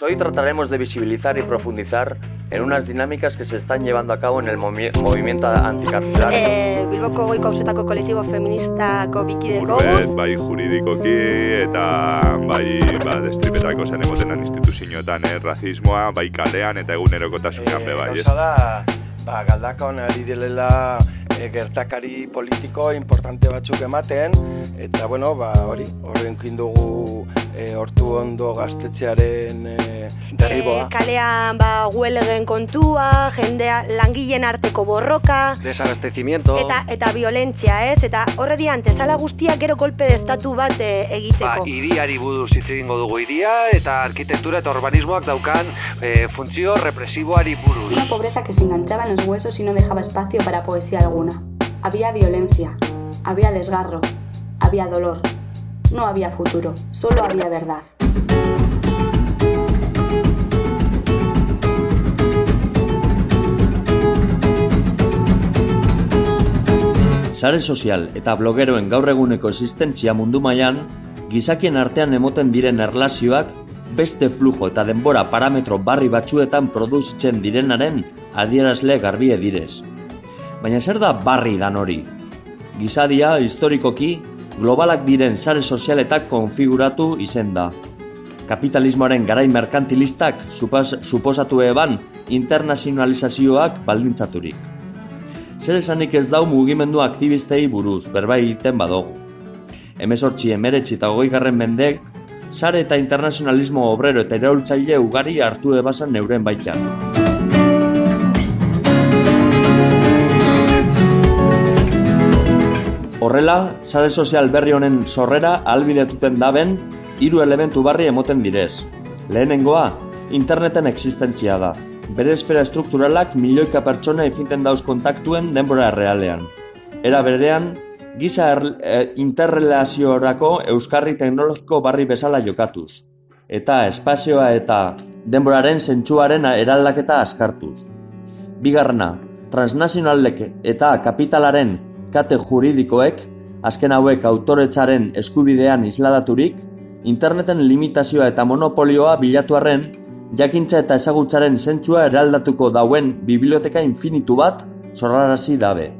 Hoy trataremos de visibilizar y profundizar en unas dinámicas que se están llevando a cabo en el movimiento anticarcelar. Eh, Bilboko goi kausetako kolektibo feministako bikide goguz. bai juridikoki eta bai ba, destripetako zen emotenan instituzioetan eh, razismoa, bai kalean eta egunerokotasunean be bai. Gauza da, ba, galdakon ari direla e, gertakari politiko importante batzuk ematen eta bueno, ba, hori, horren dugu e, hortu ondo gaztetxearen e, derriboa. E, kalean ba, huelegen kontua, jendea langileen arteko borroka. Desabastecimiento. Eta, eta violentzia, ez? Eta horre dian, tezala guztia gero golpe de estatu bat e, egiteko. Ba, iriari buduz hitz egingo dugu iria eta arkitektura eta urbanismoak daukan e, funtzio represiboari buruz. Una pobreza que se enganchaba en los huesos y no dejaba espacio para poesía alguna. Había violencia, había desgarro, había dolor. No había futuro, solo había verdad. Sare sozial eta blogeroen gaur eguneko existentzia mundu mailan, gizakien artean emoten diren erlazioak beste flujo eta denbora parametro barri batzuetan produzitzen direnaren adierazle garbie direz. Baina zer da barri dan hori? Gizadia, historikoki, globalak diren sare sozialetak konfiguratu izen da. Kapitalismoaren garai merkantilistak suposatu eban internazionalizazioak baldintzaturik. Zer esanik ez dau mugimendu aktivistei buruz, berbai egiten badogu. Hemezortzi emeretzi eta goi garren mendek, sare eta internazionalismo obrero eta iraultzaile ugari hartu ebasan neuren baitan. Horrela, sare sozial berri honen sorrera albidetuten daben hiru elementu barri emoten direz. Lehenengoa, interneten existentzia da. Bere esfera strukturalak milioika pertsona ifinten dauz kontaktuen denbora errealean. Era berean, giza er, e, interrelaziorako euskarri teknologiko barri bezala jokatuz. Eta espazioa eta denboraren zentsuaren eraldaketa askartuz. Bigarrena, transnazionalek eta kapitalaren kate juridikoek, azken hauek autoretzaren eskubidean isladaturik, interneten limitazioa eta monopolioa bilatu arren, jakintza eta ezagutzaren zentsua eraldatuko dauen biblioteka infinitu bat zorrarazi dabe.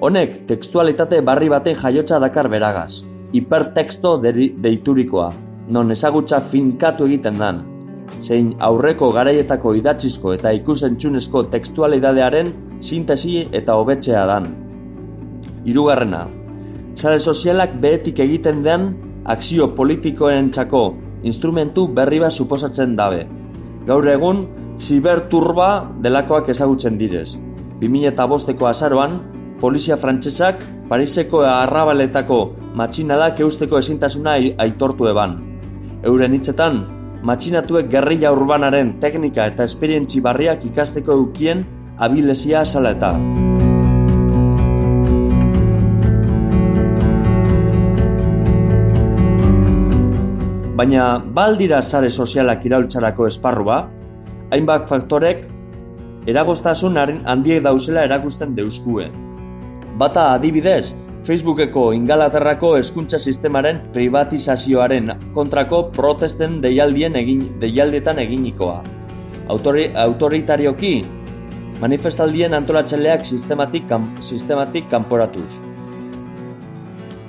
Honek, tekstualitate barri baten jaiotza dakar beragaz, hipertexto deiturikoa, non ezagutza finkatu egiten dan, zein aurreko garaietako idatzizko eta ikusentxunezko tekstualidadearen sintesi eta hobetzea dan. Hirugarrena, sare sozialak behetik egiten den akzio politikoen txako instrumentu berri bat suposatzen dabe. Gaur egun, ziberturba delakoak ezagutzen direz. 2005ko azaroan, polizia frantsesak Pariseko arrabaletako matxinadak eusteko ezintasuna aitortu eban. Euren hitzetan, matxinatuek gerrilla urbanaren teknika eta esperientzi barriak ikasteko eukien abilesia asala eta. Baina baldira sare sozialak iraultzarako esparrua, hainbat faktorek eragoztasun handiek dauzela erakusten deuskue. Bata adibidez, Facebookeko ingalaterrako hezkuntza sistemaren privatizazioaren kontrako protesten deialdien egin, deialdietan eginikoa. Autori, autoritarioki, manifestaldien antolatzaileak sistematik, kam, sistematik kanporatuz.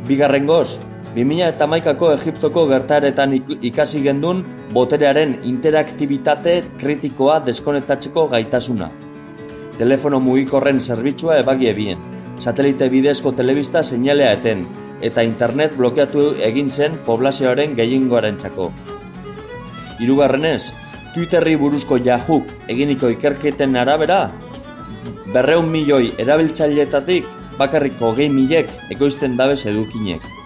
Bigarrengoz, 2000 eta maikako Egiptoko gertaretan ikasi gendun boterearen interaktibitate kritikoa deskonektatzeko gaitasuna. Telefono mugikorren zerbitzua ebagi ebien, satelite bidezko telebista seinalea eten, eta internet blokeatu egin zen poblazioaren gehiengoaren txako. Hirugarrenez, Twitterri buruzko Yahoo eginiko ikerketen arabera, berreun milioi erabiltzailetatik bakarriko gehi milek ekoizten dabe edukinek.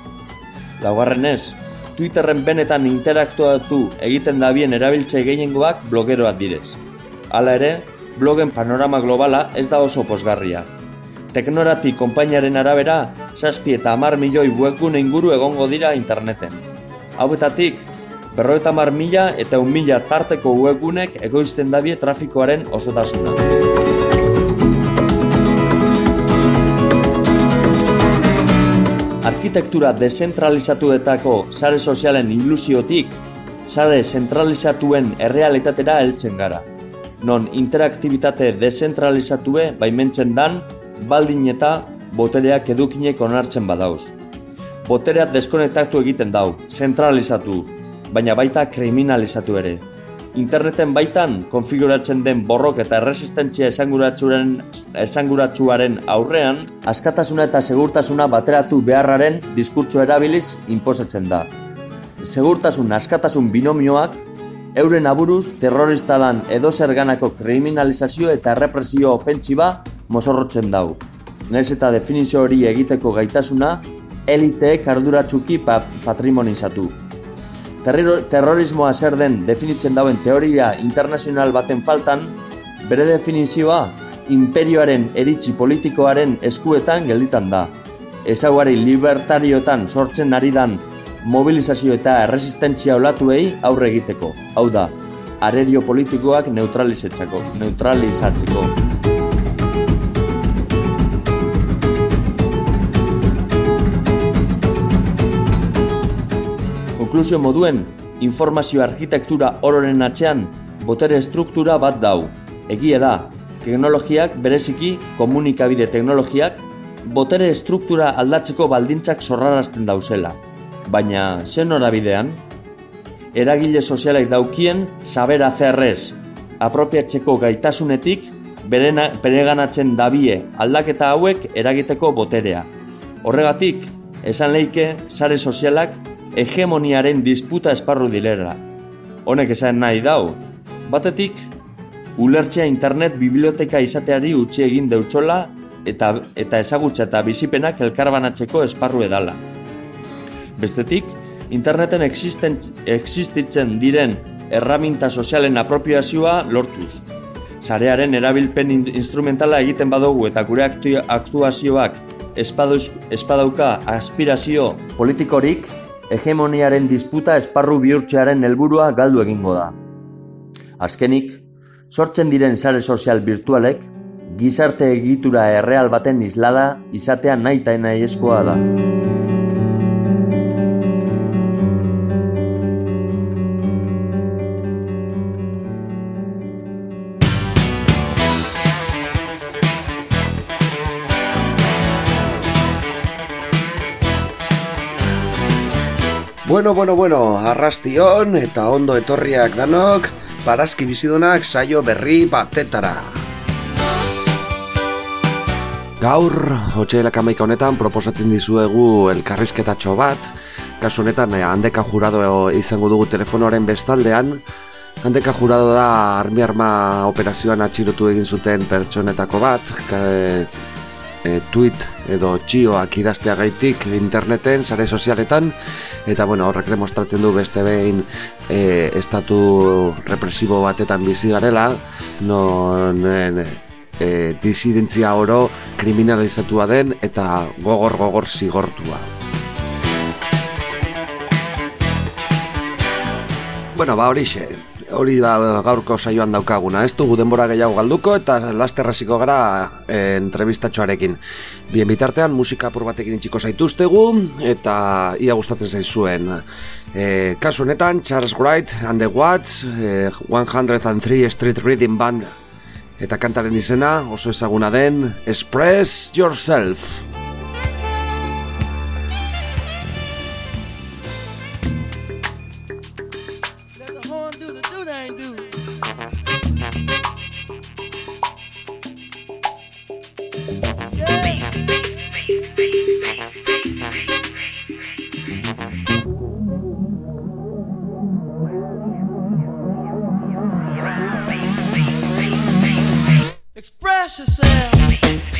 Laugarrenez, Twitterren benetan interaktuatu egiten dabien erabiltze gehiengoak blogeroak direz. Hala ere, blogen panorama globala ez da oso posgarria. Teknorati konpainaren arabera, saspi eta amar milioi webgune inguru egongo dira interneten. Hauetatik, berroeta mila eta un mila tarteko webgunek egoizten dabie trafikoaren osotasuna. Arkitektura dezentralizatuetako sare sozialen ilusiotik, sare zentralizatuen errealitatera heltzen gara. Non interaktibitate dezentralizatue baimentzen dan, baldin eta botereak edukinek onartzen badauz. Botereak deskonektatu egiten dau, zentralizatu, baina baita kriminalizatu ere. Interneten baitan konfiguratzen den borrok eta erresistentzia esanguratsuaren, esanguratsuaren aurrean, askatasuna eta segurtasuna bateratu beharraren diskurtso erabiliz inposatzen da. Segurtasun askatasun binomioak, euren aburuz terroristadan edo zerganako kriminalizazio eta represio ofentsiba mozorrotzen dau. Nez eta definizio hori egiteko gaitasuna, eliteek arduratsuki pa patrimonizatu terrorismoa zer den definitzen dauen teoria internazional baten faltan, bere definizioa imperioaren eritzi politikoaren eskuetan gelditan da. Ezaguari libertariotan sortzen ari dan mobilizazio eta erresistentzia olatuei aurre egiteko. Hau da, arerio politikoak neutralizatzeko. neutralizatzeko. Konklusio moduen, informazio arkitektura ororen atzean, botere estruktura bat dau. Egia da, teknologiak bereziki komunikabide teknologiak botere estruktura aldatzeko baldintzak zorrarazten dauzela. Baina, zen norabidean? Eragile sozialek daukien sabera zerrez, apropiatzeko gaitasunetik berena, bereganatzen dabie aldaketa hauek eragiteko boterea. Horregatik, esan leike sare sozialak hegemoniaren disputa esparru dilera. Honek esan nahi dau. Batetik, ulertzea internet biblioteka izateari utzi egin deutsola eta eta ezagutza eta bizipenak elkarbanatzeko esparru edala. Bestetik, interneten existitzen diren erraminta sozialen apropiazioa lortuz. Sarearen erabilpen instrumentala egiten badugu eta gure aktuazioak espadauka aspirazio politikorik, hegemoniaren disputa esparru bihurtzearen helburua galdu egingo da. Azkenik, sortzen diren sare sozial virtualek, gizarte egitura erreal baten islada izatea nahi eta nahi da. Bueno, bueno, bueno, arrastion eta ondo etorriak danok, parazki bizidunak saio berri batetara. Gaur, hotxeelak amaika honetan, proposatzen dizuegu elkarrizketatxo bat, kasu honetan, eh, handeka jurado izango dugu telefonoaren bestaldean, handeka jurado da armi arma operazioan atxilotu egin zuten pertsonetako bat, e, tweet edo txioak idaztea gaitik interneten, sare sozialetan, eta bueno, horrek demostratzen du beste behin e, estatu represibo batetan bizi garela, non e, e, disidentzia oro kriminalizatua den eta gogor-gogor zigortua. Bueno, ba horixe, hori da gaurko saioan daukaguna. Ez dugu denbora gehiago galduko eta laster hasiko gara e, entrevistatxoarekin. Bien bitartean musika apur batekin itxiko zaituztegu eta ia gustatzen zaizuen. E, kasu honetan Charles Wright and the Watts, e, 103 Street Reading Band eta kantaren izena oso ezaguna den Express Yourself. Yourself.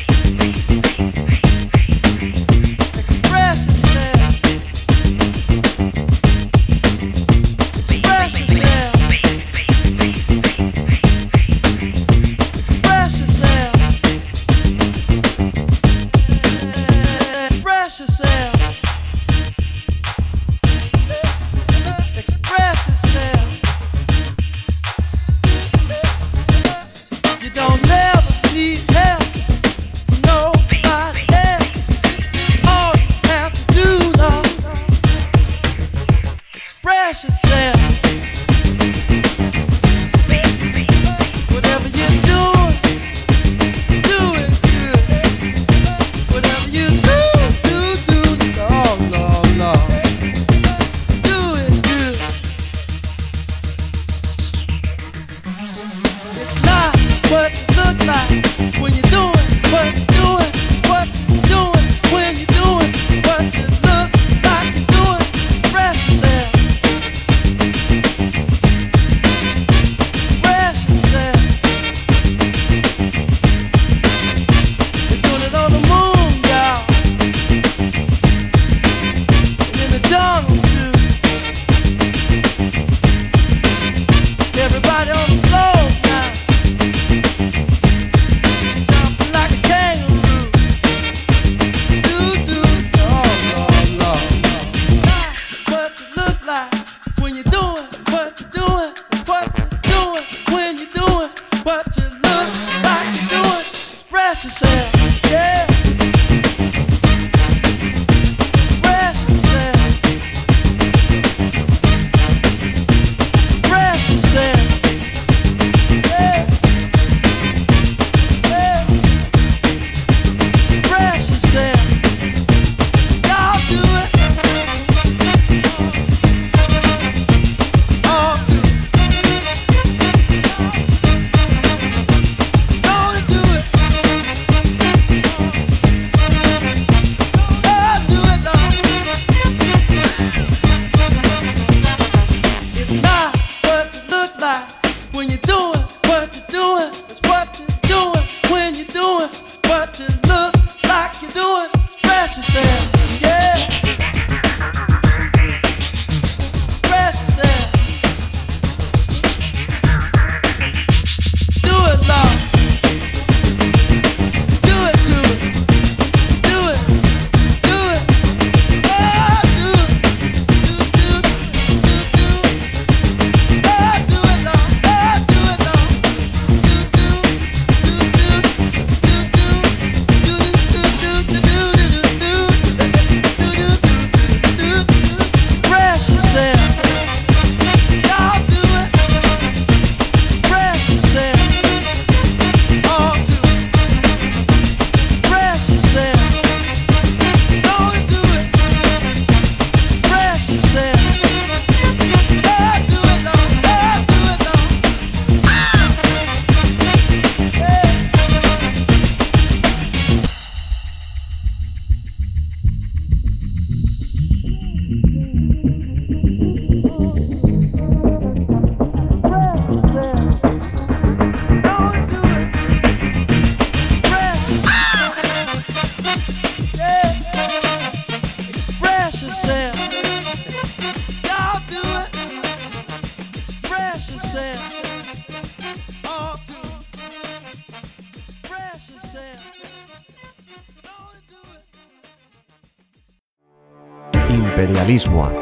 Imperialismoa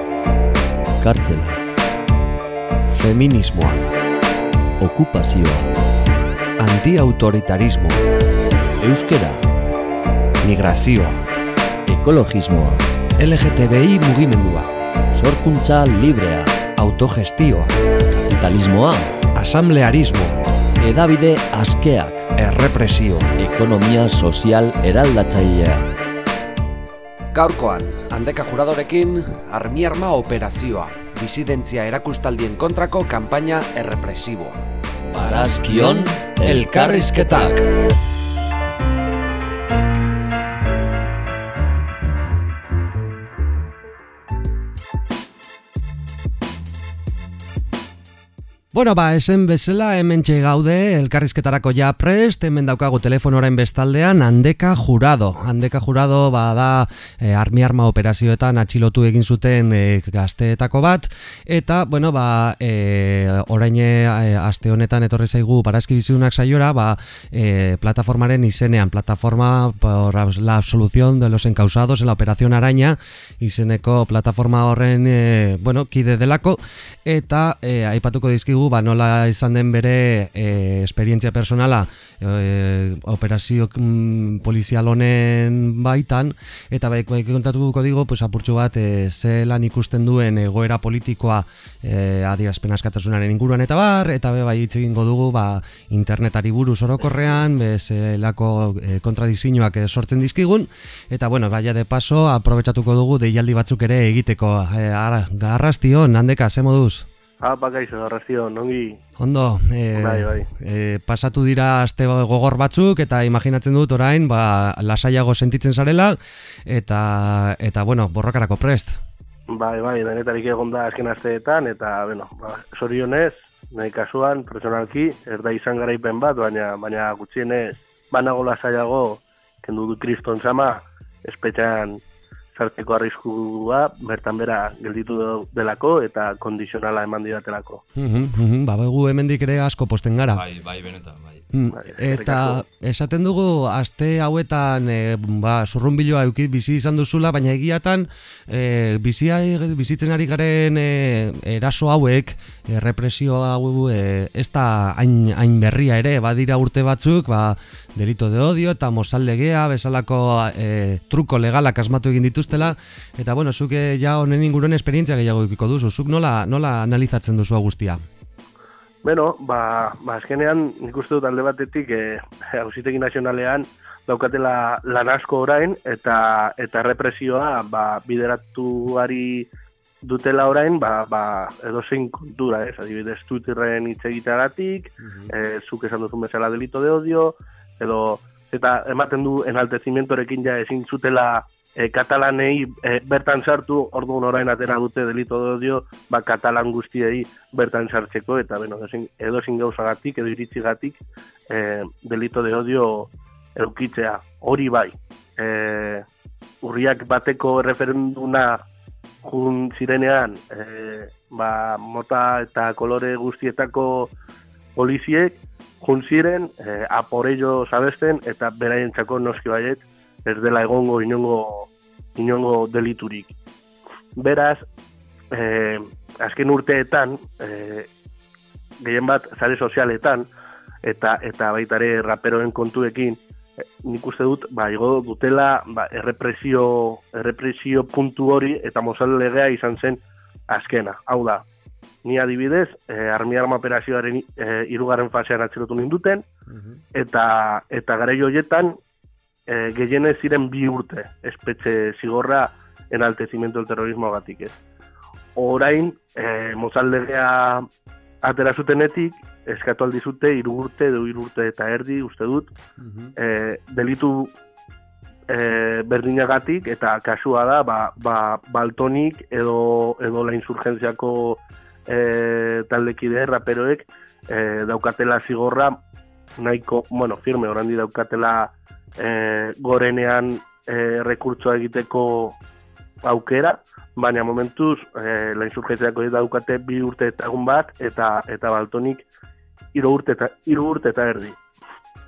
Kartzela. Feminismoa Okupazioa. Antiautoritarismo. Euskera. Migrazioa. Ekologismoa. LGTBI mugimendua. Sorkuntza librea. Autogestioa. Kapitalismoa. Asamblearismo. Edabide askeak. Errepresio. Ekonomia sozial eraldatzailea Gaurkoan, handeka juradorekin, armi-arma operazioa, disidentzia erakustaldien kontrako kanpaina errepresiboa. Barazkion elkarrizketak. Bueno, ba, esen bezala hemen gaude elkarrizketarako ja prest, hemen daukagu telefonoren bestaldean handeka jurado. Handeka jurado ba, da e, armi arma operazioetan atxilotu egin zuten e, gazteetako bat, eta, bueno, ba, e, orain e, aste honetan etorri zaigu parazki bizidunak saiora, ba, e, plataformaren izenean, plataforma por la absolución de los encausados en la operación araña, izeneko plataforma horren, e, bueno, kide delako, eta e, aipatuko dizkigu ba, nola izan den bere e, esperientzia personala e, operazio mm, polizial honen baitan eta bai, bai kontatuko digo pues, apurtxo bat e, ze lan ikusten duen egoera politikoa e, adierazpen askatasunaren inguruan eta bar eta be, bai hitz egingo dugu ba, internetari buruz orokorrean be, ze lako e, kontradizioak sortzen dizkigun eta bueno, baia de paso aprobetsatuko dugu deialdi batzuk ere egiteko e, ara, garrastio, nandeka, ze moduz? Ah, bakaizo, garrazio, nongi... Ondo, e, bai, bai. E, pasatu dira aste gogor batzuk eta imaginatzen dut orain, ba, lasaiago sentitzen zarela eta, eta bueno, borrokarako prest. Bai, bai, denetarik egon da azken asteetan eta, bueno, ba, sorionez, nahi kasuan, personalki, ez da izan garaipen bat, baina, baina gutxienez, banago lasaiago, kendu du kriston zama, espetxean sartzeko arriskua bertan bera gelditu delako eta kondizionala eman didatelako. Mm -hmm, ba, begu hemendik ere asko posten gara. Bai, bai, benetan, bai. Mm, eta esaten dugu aste hauetan e, ba, zurrunbiloa eukit bizi izan duzula, baina egiatan e, bizia, bizitzen ari garen e, eraso hauek, e, represio hau e, ez da hain, hain berria ere, badira urte batzuk, ba, delito de odio eta mozaldegea, bezalako e, truko legalak asmatu egin dituztela, eta bueno, zuke ja honen inguruan esperientzia gehiago ikiko duzu, zuk nola, nola analizatzen duzu guztia? Bueno, ba, ba azkenean nik uste dut alde batetik eh, hausitegi nazionalean daukatela lan asko orain eta eta represioa ba, bideratuari dutela orain ba, ba, edo zein kontura, ez, adibidez Twitterren hitz egiteagatik, mm -hmm. zuk esan duzun bezala delito de odio, edo eta ematen du enaltezimentorekin ja ezin zutela e, katalanei e, bertan sartu, orduan orain atera dute delito odio, ba, katalan guztiei bertan sartzeko, eta bueno, edo zin gauzagatik, edo iritzigatik, e, delito de odio eukitzea, hori bai. E, urriak bateko referenduna jun zirenean, e, ba, mota eta kolore guztietako poliziek, jun ziren, e, aporello sabesten, eta beraien txako noski baiet, ez dela egongo inongo, inongo deliturik. Beraz, eh, azken urteetan, eh, gehien bat, zare sozialetan, eta eta baitare raperoen kontuekin, eh, nik uste dut, ba, igo dutela, ba, errepresio, errepresio puntu hori, eta mozal legea izan zen azkena. Hau da, ni adibidez, eh, armi arma operazioaren eh, irugarren fasean atzilotu ninduten, mhm. eta, eta gara joietan, e, gehienez ziren bi urte espetxe zigorra enaltezimento del terrorismo agatik ez. Orain, e, mozaldegea atera zutenetik, eskatu aldi zute, iru urte, du iru urte eta erdi, uste dut, e, delitu e, berdinagatik, eta kasua da, ba, ba, baltonik edo, edo la insurgentziako e, taldekide raperoek e, daukatela zigorra nahiko, bueno, firme, orandi daukatela e, gorenean e, rekurtsoa egiteko aukera, baina momentuz e, la insurgentziako daukate bi urte eta egun bat, eta eta baltonik hiru urte eta hiru urte eta erdi.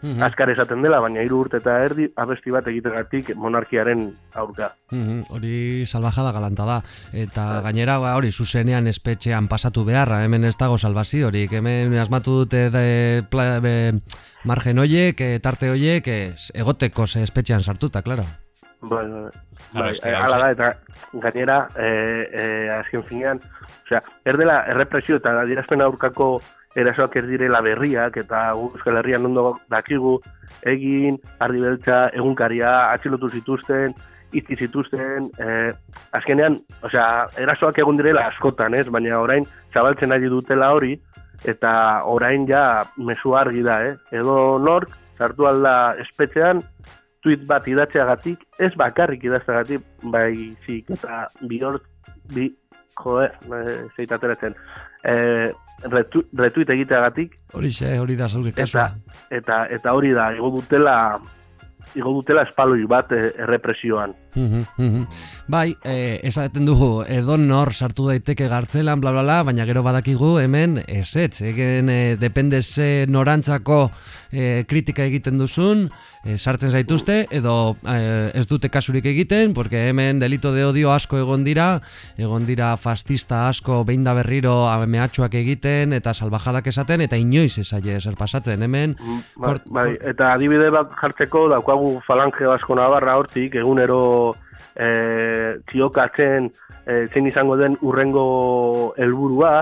Mhm. Azkar esaten dela, baina hiru urte eta erdi abesti bat egitegatik monarkiaren aurka. Mhm, Hori salbajada galanta da. Eta gainera ba, hori zuzenean espetxean pasatu beharra, hemen ez dago salvaziorik, hemen asmatu dute de, pla, be, margen hoiek, eh, tarte hoiek, ez, egoteko espetxean sartuta, claro. Bai, bai, bai, es que eh, hala da, eta gainera, e, e, azken finean, osea, erdela errepresio eta adierazpen aurkako erasoak ez direla berriak, eta Euskal Herrian ondo dakigu, egin, ardi beltza, egunkaria, atxilotu zituzten, itzi zituzten, e, azkenean, osea, erasoak egun direla askotan, ez? Baina orain zabaltzen ari dutela hori, eta orain ja mesu argi da, eh? Edo nork, sartu alda espetxean, tweet bat idatzeagatik, ez bakarrik idazteagatik, baizik eta bihort, bi, joe, e, zeit ateratzen, e, retu, retweet egiteagatik, Hori xe, hori da zaure kasua. eta, eta, eta hori da, igo dutela, igo dutela espaloi bat e, errepresioan. Mhm, mhm. Bai, eh, esaten dugu, edon nor sartu daiteke gartzelan, bla, bla, bla, baina gero badakigu hemen esetz, egen eh, depende ze norantzako eh, kritika egiten duzun, eh, sartzen zaituzte, edo eh, ez dute kasurik egiten, porque hemen delito de odio asko egon dira, egon dira fascista asko behin da berriro mehatxuak egiten, eta salbajadak esaten, eta inoiz esaie zer pasatzen, hemen... Bai, kor- bai, eta adibide bat jartzeko daukagu falange asko nabarra hortik, egunero e, txiokatzen e, zein izango den urrengo helburua,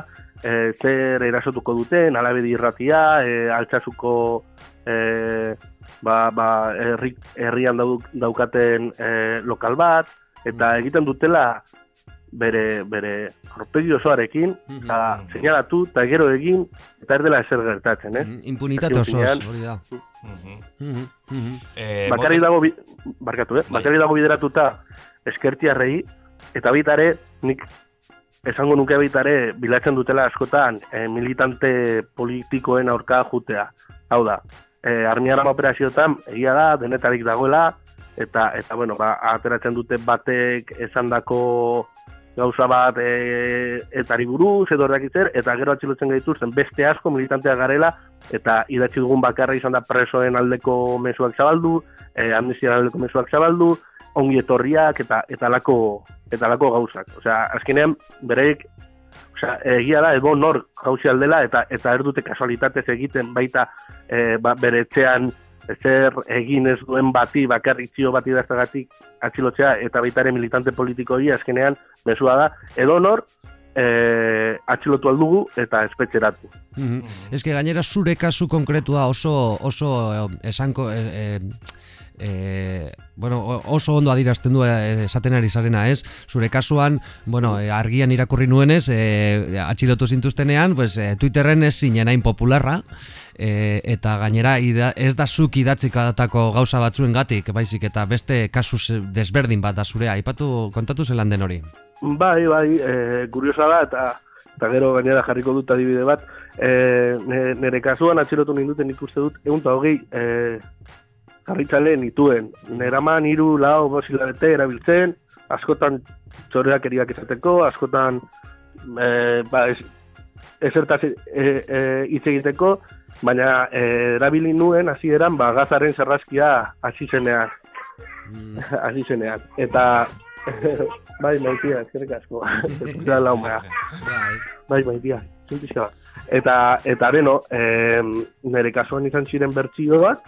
e, zer erasotuko duten, alabedi irratia, e, altxasuko e, ba, ba, herri, herrian dauk, daukaten e, lokal bat, eta egiten dutela bere, bere aurpegi osoarekin, eta seinalatu, eta gero egin, eta ez dela ezer gertatzen, eh? Impunitate Azken osoz, hori da. Mhm, mhm. Eh, bakarrik dago, bi- barkatu, eh? Bai. bakarrik dago bideratuta eskertiarrei, eta bitare, nik esango nuke bitare, bilatzen dutela askotan eh, militante politikoen aurka jutea. Hau da, eh, armiarama operazioetan, egia da, denetarik dagoela, eta, eta bueno, ba, ateratzen dute batek esandako gauza bat e, etari buruz, edo zer, eta gero atxilotzen gaituzten beste asko militanteak garela, eta idatzi dugun bakarra izan da presoen aldeko mezuak zabaldu, e, amnistiaren aldeko mezuak zabaldu, ongi etorriak eta eta lako eta lako gauzak. Osea, azkenean bereik Osea, egia da edo nor jauzi aldela eta eta ez dute kasualitatez egiten baita e, ba, bere etxean ezer egin ez duen bati bakarrik zio bati dazagatik atxilotzea eta baita ere militante politikoi azkenean mesua da edo nor e, atxilotu aldugu eta espetxeratu. Mhm. Ez que gainera zure kasu konkretua oso oso eh, esanko eh, eh, eh, bueno, oso ondo adirazten du eh, esaten ari zarena, ez? Zure kasuan, bueno, eh, argian irakurri nuenez, eh, atxilotu zintuztenean, pues, Twitterren ez zinen hain popularra, eh, eta gainera ida, ez da zuk idatzikatako gauza batzuen gatik, baizik, eta beste kasu desberdin bat da zurea, aipatu kontatu zelan den hori. Bai, bai, e, kuriosa da, eta, eta gero gainera jarriko dut adibide bat. E, ne- nere kasuan atxilotu ninduten ikuste dut, egun eta hogei e, jarritzale nituen. Neraman hiru lau bosilabete erabiltzen, askotan txoreak eriak izateko, askotan e, ba, ez, ezertaz e, e, hitz egiteko, baina e, erabili nuen hasieran ba, gazaren zerrazkia hasi zenean. hasi zenean. Eta bai, maitia, eskerrik asko. Eta lau. Bai, maitia, zintizka bat. Eta, eta beno, eh, nire kasuan izan ziren bertsio bat,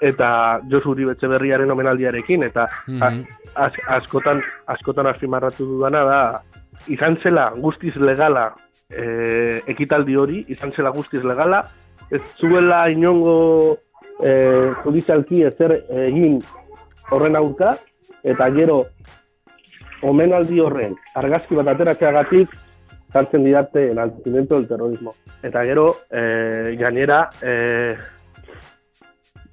eta Josu Uribe berriaren omenaldiarekin, eta a, az, askotan, askotan azpimarratu dudana da, izan zela guztiz legala eh, ekitaldi hori, izan zela guztiz legala, ez zuela inongo eh, judizialki ezer egin horren aurka, eta gero omenaldi horren argazki bat ateratzeagatik sartzen didate enaltimiento del terrorismo. Eta gero, eh, gainera, eh,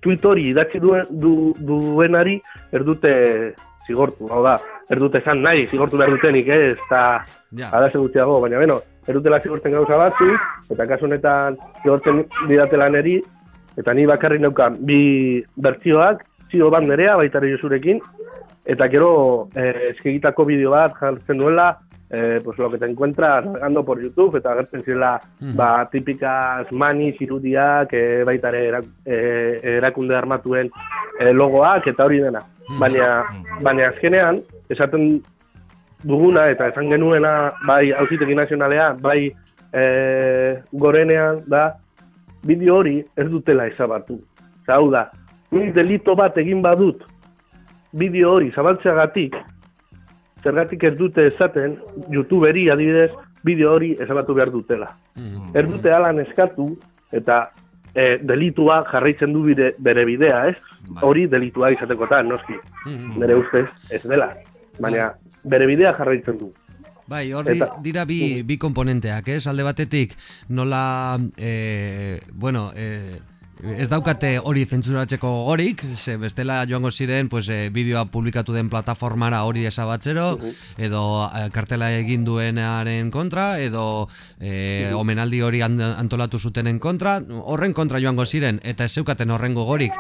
tweet hori idatzi duen, du, duenari erdute zigortu, hau da, erdute esan nahi, zigortu behar dutenik, eh, ez da, Ja. ara gutxiago, baina beno, erdutela zigortzen gauza batzu, eta kasu honetan zigortzen didatela neri, eta ni bakarrik neukan bi bertzioak, zio bat nerea, baita ere Josurekin, eta gero eh, eskegitako bideo bat jartzen duela, eh, pues lo que te encuentras navegando por YouTube, eta agertzen zirela, Mhm. ba, tipikaz mani, irudiak, eh, baita ere erak, eh, erakunde armatuen eh, logoak, eta hori dena. Baina, baina azkenean, esaten duguna eta esan genuena bai auzitegi nazionalean, bai e, gorenean da bideo hori ez dutela ezabatu. Hau da, nik delito bat egin badut bideo hori zabaltzeagatik, zergatik ez dute esaten youtuberi adibidez bideo hori ezabatu behar dutela. Ez dute alan eskatu eta e, delitua jarraitzen du bide, bere bidea, ez? Hori delitua izatekotan, noski. Nire ustez, ez dela. Baina bere bidea jarraitzen du. Bai, hori Eta- dira bi, bi komponenteak, ez? Alde batetik, nola, e, bueno, e, ez daukate hori zentzuratzeko gogorik, ze bestela joango ziren, pues, e, bideoa publikatu den plataformara hori esabatzero, edo e, kartela egin duenaren kontra, edo e, omenaldi hori an- antolatu zutenen kontra, horren kontra joango ziren, eta ez zeukaten horren gogorik,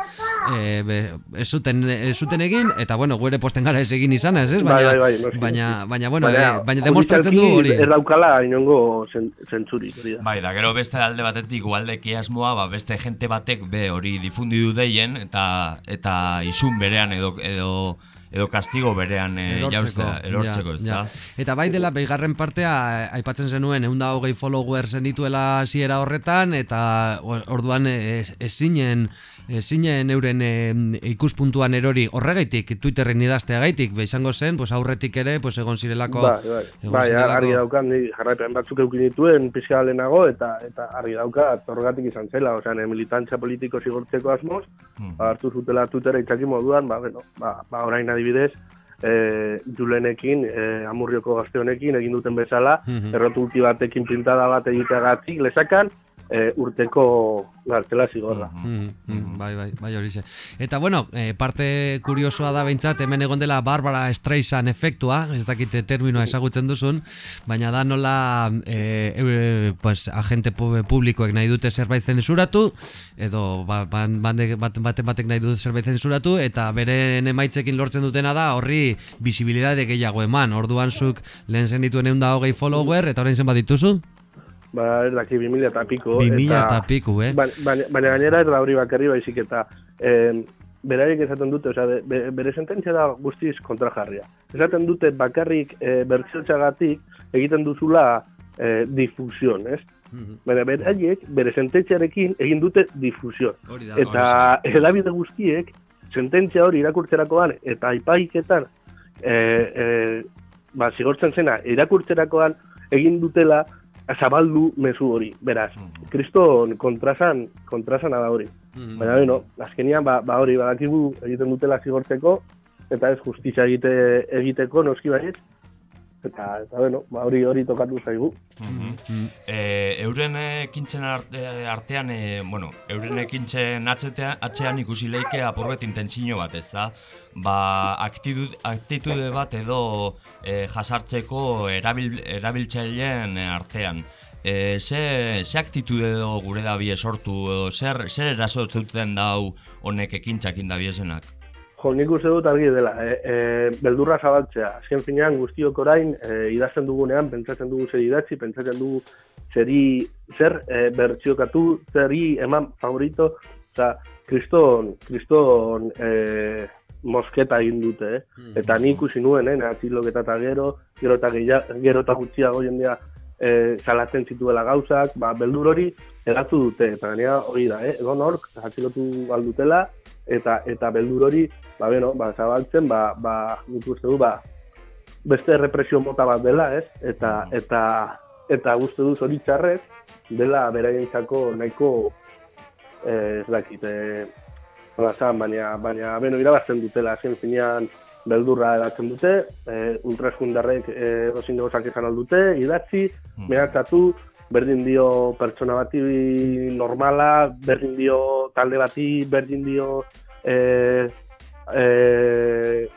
e, be, ez, zuten, ez zuten egin, eta bueno, gure posten gara ez egin izanaz, ez? Bai, Baina, bai, bai, baina, noski. baina, bueno, Baina, eh, baina demostratzen du hori. Ez daukala inongo zen- zentzurik, hori da. Bai, da gero beste alde batetik igualdeki asmoa, ba, beste jente batek be hori difundidu deien eta eta isun berean edo edo edo kastigo berean e, jaustea, erortzeko, ez da? Eta bai dela bigarren partea eh, aipatzen zenuen eunda hogei followers zenituela hasiera horretan eta orduan eh, ez- ezinen ezinen euren eh, ikuspuntuan erori. Horregaitik Twitterren idazteagaitik izango zen pues aurretik ere pues egon zirelako Bai, bai, bai, zirelako- argi daukat, ni jarraipen batzuk eukin dituen pixka lehenago, eta eta argi daukat, horregatik izan zela, osea, ne, militantzia politiko zigortzeko asmoz, ba, hartu zutela Twittera itzaki moduan, ba, bueno, ba, ba orain adibidez, e, Julenekin, e, amurrioko gazte honekin egin duten bezala, Mhm. errotulti batekin pintada bat egiteagatik lesakan, e, urteko gartela zigorra. Mm, mm, bai, bai, bai horixe. Eta bueno, eh, parte kuriosoa da behintzat, hemen egon dela Barbara Streisand efektua, ez dakite terminoa ezagutzen duzun, baina da nola eh, eure, pues, agente pu- publikoek nahi dute zerbait zensuratu, edo ba, ban- bande- bat, baten batek nahi dute zerbait zensuratu, eta beren emaitzekin lortzen dutena da horri bisibilidade gehiago eman. Orduan zuk lehen zen dituen egun da hogei follower, eta orain zenbat dituzu? Ba, ez daki 2000 eta piko. 2000 eta piku, eh? Ba- Baina, gainera ez da hori bakarri baizik eta eh, beraiek esaten dute, osea, be- be- bere sententzia da guztiz kontrajarria. Esaten dute bakarrik eh, bertziotxagatik egiten duzula eh, difusion, ez? Baina beraiek bere sententziarekin egin dute difusion. Hori da, Eta hedabide guztiek sententzia hori irakurtzerakoan eta aipaiketan eh, eh, ba, zigortzen zena irakurtzerakoan egin dutela zabaldu mezu hori. Beraz, kriston kontrasan, kontrasana da hori. Baina, bueno, azkenian, ba, ba hori, badakigu egiten dutela zigortzeko, eta ez justizia egite, egiteko, noski baiet. Eta, eta bueno, ba hori hori tokatu zaigu. E, euren ekintzen arte, artean, e, bueno, euren ekintzen atzetea, atzean ikusi leike apurbet intentzio bat, ez da? Ba, aktitude, aktitude bat edo e, jasartzeko erabil, erabiltzaileen artean. E, ze, ze aktitude edo gure da sortu, edo zer, zer eraso zuten dau honek ekintzakin da biesenak? Jo, nik uste dut argi dela, e, e, beldurra zabaltzea. Azken finean guztiok orain e, idazten dugunean, pentsatzen dugu zer idatzi, pentsatzen dugu zeri, zer e, bertsiokatu, zeri eman favorito, oza, kriston, kriston e, mosketa egin dute, eh? Eta nik ikusi nuen, eh, atxiloketa eta gero, gero eta, gero eta gutxiago jendea e, salatzen zituela gauzak, ba, beldur hori eratu dute, eta gainera hori da, eh? egon hork, atxilotu aldutela, eta eta beldur hori, ba, bueno, ba, zabaltzen, ba, ba, nik uste du, ba, beste represio mota bat dela, ez? Eta, eta, eta uste du hori txarrez, dela beraientzako nahiko, eh, ez dakit, eh, zan, baina, baina, beno, irabazten dutela, azken finean, beldurra edatzen dute, e, ultraskundarrek e, dozin gauzak izan aldute, idatzi, mehatzatu, berdin dio pertsona bati normala, berdin dio talde bati, berdin dio e, e,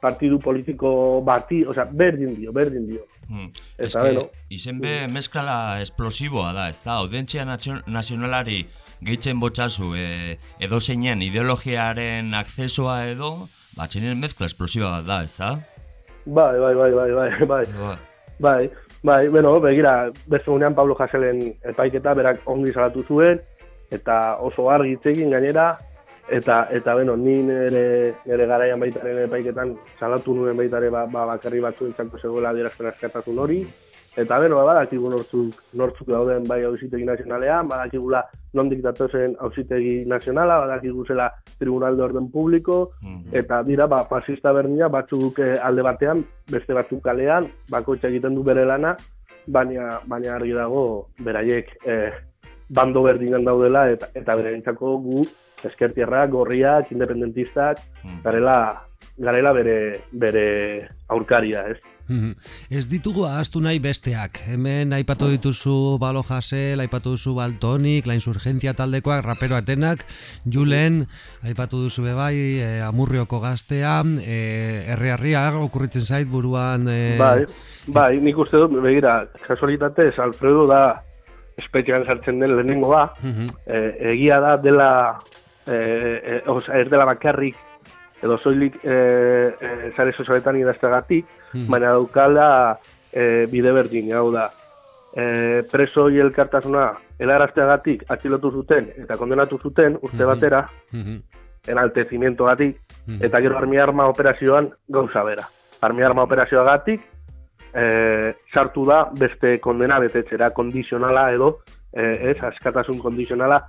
partidu politiko bati, osea, berdin dio, berdin dio. Hmm. Eta, Eske, beno. izen be mezklala esplosiboa da, ez da? Audentzia nazio- nazionalari gehitzen botxazu e, edo zeinen ideologiaren akzesoa edo, ba, txinien mezkla esplosiba bat da, ez da? Bai, bai, bai, bai, bai, bai. Ba, Bai, bai, bueno, begira, beste gunean Pablo Jaselen epaiketa berak ongi salatu zuen, eta oso argi hitz egin gainera, eta, eta bueno, ni nire, nire garaian baitaren epaiketan salatu nuen baitare ba, ba, bakarri batzu entzako zegoela adierazpen askatasun hori, eta beno, ba, badakigu nortzuk, nortzuk dauden bai auzitegi nazionalean, badakigula nondik datozen auzitegi nazionala, badakigu zela tribunal de orden publiko, eta dira, ba, fasista berdina batzuk eh, alde batean, beste batzuk kalean, bakoitza egiten du bere lana, baina, baina argi dago beraiek eh, bando berdinan daudela, eta, eta berentzako gu eskertierrak, gorriak, independentistak, garela, garela bere, bere aurkaria, ez? Ez ditugu ahaztu nahi besteak. Hemen aipatu dituzu Balo Jasel, aipatu duzu Baltonik, La Insurgentzia taldekoak, rapero atenak, Julen, aipatu duzu bebai, e, Amurrioko gaztea, e, herriarria, okurritzen zait buruan... E, Bai, bai, nik uste dut, begira, kasualitatez, Alfredo da espetxean sartzen den lehenengoa, Mhm. e, egia da dela, e, e, oza, ez dela bakarrik, edo soilik e, e, sare sozialetan idazteagatik, Mhm. baina daukala e, bide berdin, hau da, e, presoi elkartasuna helarazteagatik atxilotu zuten eta kondenatu zuten urte Mhm. batera, Mhm. enaltezimientogatik, Mhm. eta gero armi arma operazioan gauza bera. Armi arma operazioagatik e, sartu da beste kondena betetzera kondizionala edo e, ez, askatasun kondizionala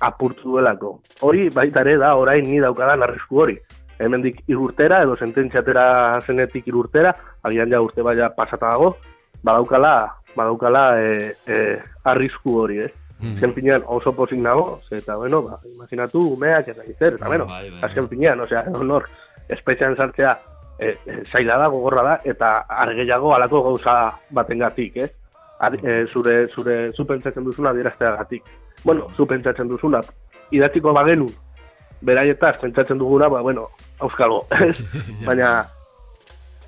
apurtu duelako. Hori baita ere da orain ni daukadan arrisku hori. Hemendik irurtera edo sententziatera zenetik irurtera, agian ja urte baina pasata dago, badaukala, badaukala e, e, arrisku hori, ez? Mhm. Azken finean oso pozik nago, eta bueno, ba, imaginatu umeak eta izer, eta bueno, Bai, bai, azken finean, osea, honor, espetxean sartzea e, e, zaila da, gogorra da, eta argeiago alako gauza batengatik, ez? Ar, e, zure, zure, zu pentsatzen duzuna adierazteagatik. Bueno, zu pentsatzen duzuna, idatziko bagenu, beraietaz pentsatzen duguna, ba, bueno, auskalo? Baina,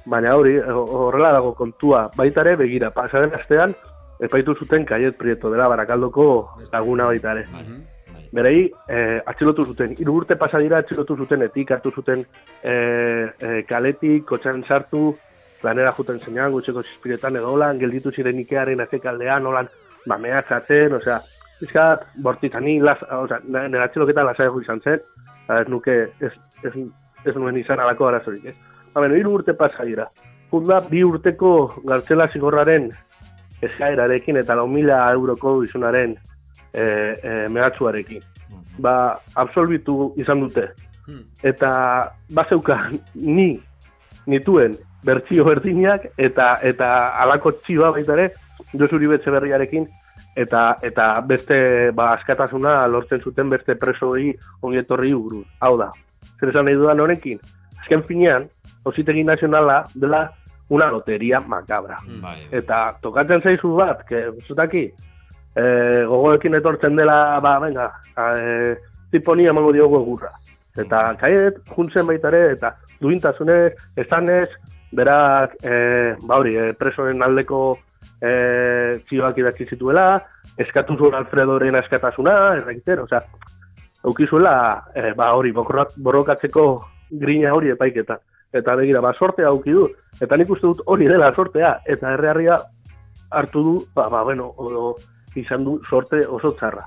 baina hori, horrela dago kontua, baita ere, begira, pasaren astean, epaitu zuten Kaiet Prieto dela barakaldoko laguna baita ere. Berei, eh, atxilotu zuten, hiru urte pasa dira atxilotu zuten, etik hartu zuten eh, eh, kaletik, kotxan sartu, lanera juten zeinan, gutxeko zizpiretan edo holan, gelditu ziren ikearen azekaldean, holan, ba, mehatxatzen, osea, pizkat, bortitani, las, osea, nire atxiloketa lasaiago izan zen, ez nuke, ez, ez, ez nuen izan alako arazorik, eh? Ba, beno, hiru urte pasa dira. Funda, bi urteko gartzela zigorraren eskaerarekin eta lau mila euroko izunaren e, e, mehatxuarekin. Ba, absolbitu izan dute. Eta bazeuka ni nituen bertsio berdinak eta eta halako txiba baita ere Josu Uribe berriarekin eta eta beste ba, askatasuna lortzen zuten beste presoi ongietorri buruz. Hau da, zer esan nahi dudan honekin, azken finean, Auzitegi Nazionala dela una loteria macabra. Bai, Eta tokatzen zaizu bat, que zutaki, e, gogoekin etortzen dela, ba, venga, e, tiponi emango diogu egurra. Eta kaiet, juntzen baita ere, eta duintasunez, estanez, berak, e, ba hori, e, presoen aldeko e, txioak idatzi zituela, eskatu zuen Alfredoren askatasuna, errekiter, osea, eukizuela, e, ba hori, borroka- borrokatzeko grina hori epaiketa. Eta begira, ba, sortea auki du. Eta nik uste dut hori dela sortea. Eta herriarria hartu du, ba, ba bueno, o, izan du sorte oso txarra.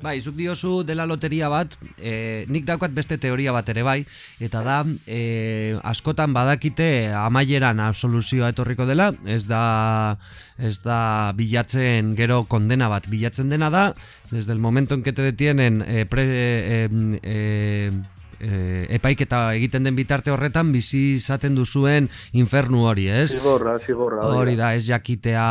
Bai, zuk diozu dela loteria bat, e, nik daukat beste teoria bat ere bai, eta da, e, askotan badakite amaieran absoluzioa etorriko dela, ez da, ez da bilatzen gero kondena bat, bilatzen dena da, desde el momento en que te detienen e, pre, e, e, e, epaiketa egiten den bitarte horretan bizi izaten duzuen infernu hori, ez? Zigorra, zigorra. Hori da, ez jakitea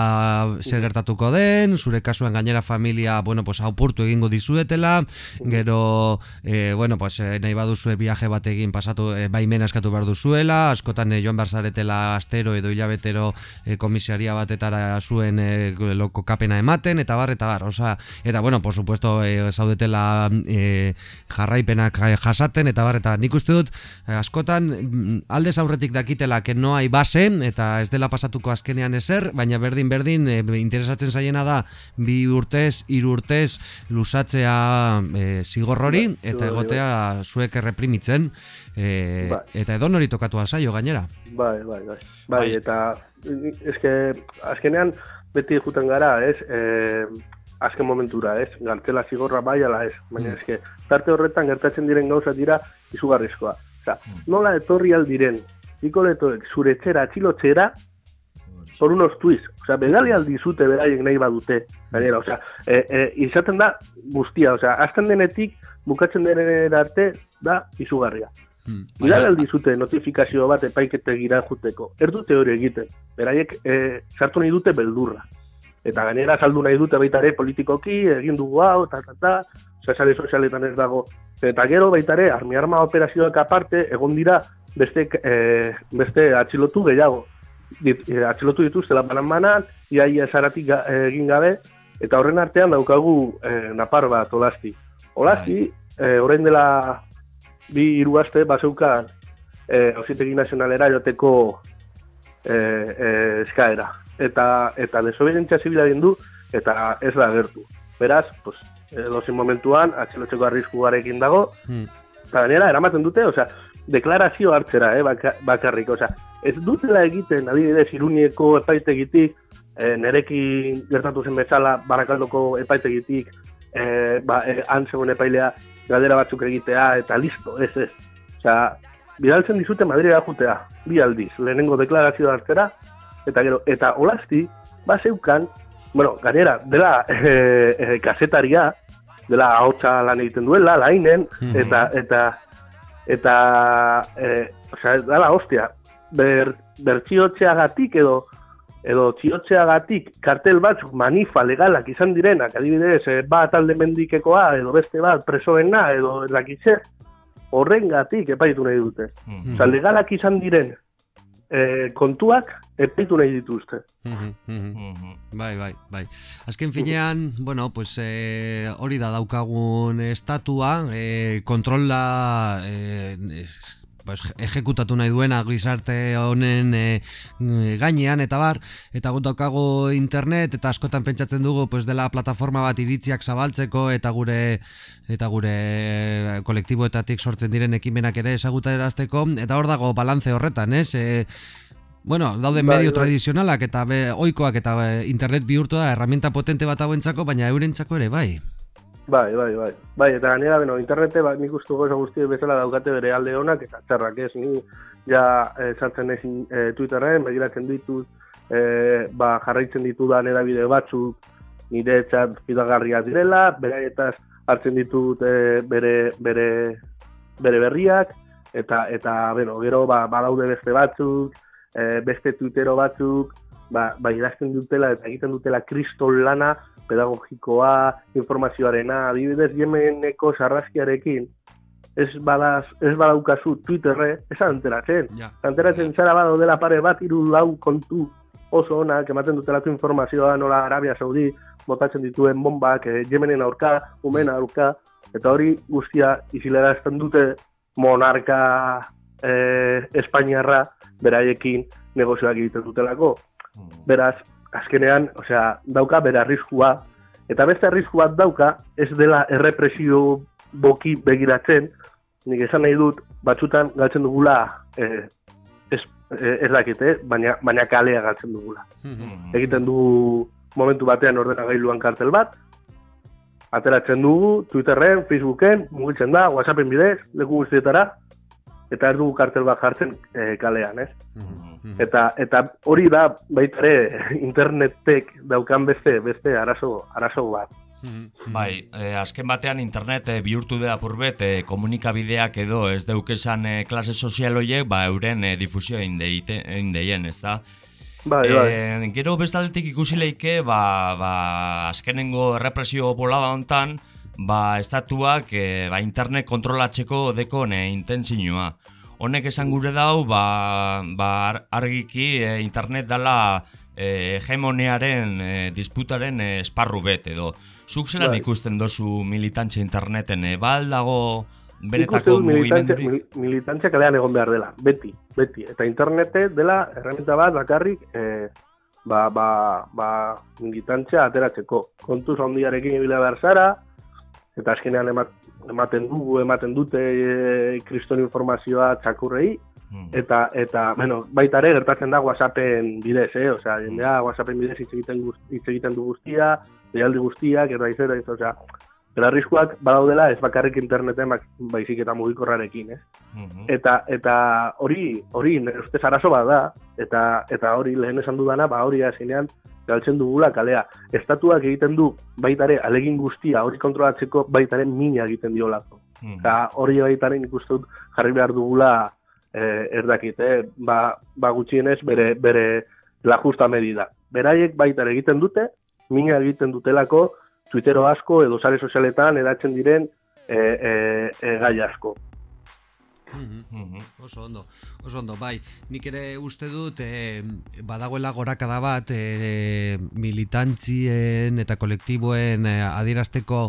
zer gertatuko den, zure kasuan gainera familia, bueno, pues haupurtu egingo dizuetela, gero, eh, bueno, pues eh, nahi baduzue viaje bat egin pasatu, eh, baimena eskatu behar duzuela, askotan eh, joan behar zaretela astero edo hilabetero eh, komisaria batetara zuen eh, loko kapena ematen, eta bar, eta bar, oza, eta bueno, por supuesto, eh, zaudetela eh, jarraipenak jasaten, eta bar, eta nik uste dut, eh, askotan, mm, aldez aurretik dakitela, que no hay base, eta ez dela pasatuko azkenean ezer, baina berdin-berdin e, interesatzen zaiena da bi urtez, hiru urtez lusatzea e, zigor hori eta egotea zuek erreprimitzen E, Bai. eta edo nori tokatu zaio gainera. Bai, bai, bai. Bai, eta eske azkenean beti juten gara, ez? E, azken momentura, ez? Gartzela zigorra bai ala ez. Baina eske tarte horretan gertatzen diren gauza dira izugarrizkoa. Osea, nola etorri aldiren ikoletoek zure etxera atxilotxera por unos tuits. Osea, begali aldizute beraiek nahi badute. Gainera, osea, e, e, izaten da guztia, osea, azten denetik bukatzen denera arte da izugarria. Bidal aldizute notifikazio bat epaiketegira juteko. Ez dute hori egiten. Beraiek e, sartu nahi dute beldurra. Eta gainera saldu nahi dute baita ere politikoki, egin dugu hau, eta eta eta, osea, sare sozialetan ez dago. Eta gero baita ere, armi arma operazioak aparte, egon dira beste, e, beste atxilotu gehiago. Dit, e, atxilotu dituztela banan-banan, iaia esaratik ga, egin gabe, eta horren artean daukagu e, napar bat olasti. Olasti, e, orain dela bi hiru aste baseukan eh Auzitegi Nazionalera joteko eh, eh, eskaera. Eta eta desobedientzia zibila egin du eta ez da agertu. Beraz, pues edozein momentuan atxilotzeko arriskuarekin dago, eta gainera eramaten dute, osea, deklarazio hartzera, eh, baka- bakarrik, osea, ez dutela egiten, adibidez, irunieko epaitegitik, eh, nerekin gertatu zen bezala, barakaldoko epaitegitik, eh, ba, eh, han zegoen epailea galdera batzuk egitea, eta listo, ez ez. Osea, bidaltzen dizute Madrida jutea, bi aldiz, lehenengo deklarazio hartzera, eta gero, eta olasti, bazeukan, bueno, gainera, dela e, e, kasetaria, dela ahotsa lan egiten duela, lainen, eta, eta, eta, e, osea, dela hostia, ber, bertxiotxeagatik edo, edo txiotxeagatik kartel batzuk manifa legalak izan direnak, adibidez, eh, bat alde mendikekoa, edo beste bat presoena, edo erlakitze, horrengatik epaitu nahi dute. Osea, legalak izan diren eh, kontuak epaitu nahi dituzte. Bai, bai, bai. Azken finean, bueno, pues eh, hori da daukagun estatua, eh, kontrola eh, pues, ejekutatu nahi duena gizarte honen eh, gainean eta bar, eta gut daukagu internet eta askotan pentsatzen dugu pues, dela plataforma bat iritziak zabaltzeko eta gure eta gure eh, kolektiboetatik sortzen diren ekimenak ere ezagutarazteko eta hor dago balantze horretan, ez? Eh, Bueno, daude Bai, medio bai. tradizionalak eta be, oikoak eta internet bihurtu da herramienta potente bat hauentzako, baina eurentzako ere bai. Bai, bai, bai. Bai, eta gainera, beno, internete, ba, nik uste goza guztiek bezala daukate bere alde honak, eta txarrak ez, ni ja eh, sartzen ezin eh, Twitterren, begiratzen ditut, eh, ba, jarraitzen ditudan edabide batzuk, nire txat fidagarriak direla, beraietaz hartzen ditut eh, bere, bere, bere berriak, eta, eta beno, gero, ba, badaude beste batzuk, eh, beste tuitero batzuk, ba, ba idazten dutela eta egiten dutela kriston lana pedagogikoa, informazioarena, adibidez Yemeneko sarraskiarekin, ez badaz, ez badaukazu Twitterre, ez anteratzen. Ja. Anteratzen zara badaudela pare bat hiru lau kontu oso onak, ematen dutelako informazioa nola Arabia Saudi botatzen dituen bombak, eh, Yemenen aurka, umen aurka, eta hori guztia isilerazten dute monarka eh, Espainiarra beraiekin negozioak egiten dutelako. Beraz, azkenean, osea, dauka bere arriskua, eta beste arrisku bat dauka, ez dela errepresio boki begiratzen, nik esan nahi dut, batzutan galtzen dugula, eh, ez, eh, ez dakit, eh, baina, baina kalea galtzen dugula. Egiten du momentu batean ordenagailuan kartel bat, ateratzen dugu, Twitterren, Facebooken, mugitzen da, Whatsappen bidez, leku guztietara, eta ez dugu kartel bat jartzen eh, kalean, ez? Eta, eta hori da baita ere internetek daukan beste beste arazo, arazo bat. Bai, eh, azken batean internet eh, bihurtu da apurbet eh, komunikabideak edo ez deukesan eh, klase sozial horiek ba euren eh, difusio egin deite- egin deien, ez da? Bai, bai. Eh, gero bestaldetik ikusi leike, ba, ba, azkenengo errepresio bolada hontan, ba, estatuak eh, ba, internet kontrolatzeko dekon eh, intentzioa. Honek esan gure dau, ba, ba ar- argiki eh, internet dala eh, hegemoniaren eh, disputaren eh, esparru bet edo. Zuk zelan Bai. ikusten dozu militantzia interneten, eh, ba aldago Nik uste benetako mugimendurik? mil- militantzia kalean egon behar dela, beti, beti. Eta internete dela herramienta bat bakarrik eh, ba, ba, ba, militantzia ateratzeko. Kontuz handiarekin ibila behar zara, eta azkenean emat, ematen dugu, ematen dute e, informazioa txakurrei, eta, eta bueno, baita ere gertatzen da WhatsAppen bidez, eh? Osea, jendea WhatsAppen bidez hitz egiten, guz- hitz egiten du guztia, deialdi guztiak, eta izera, osea, belarrizkoak badaudela ez bakarrik interneten baizik eta mugikorrarekin, ez? Eta eta hori hori ustez arazo bat da eta eta hori lehen esan dudana ba hori azkenean galtzen dugula kalea. Estatuak egiten du baita ere alegin guztia hori kontrolatzeko baita ere mina egiten diolako. Eta hori baita ere nik uste dut jarri behar dugula eh, erdakit, eh? ba, ba gutxienez bere, bere la justa medida. Beraiek baita ere egiten dute, mina egiten dutelako Twittero asko edo sare sozialetan edatzen diren e, e, e, gai asko. Oso ondo, oso ondo, bai, nik ere uste dut e, badagoela gorakada bat e, militantzien eta kolektiboen e, adierazteko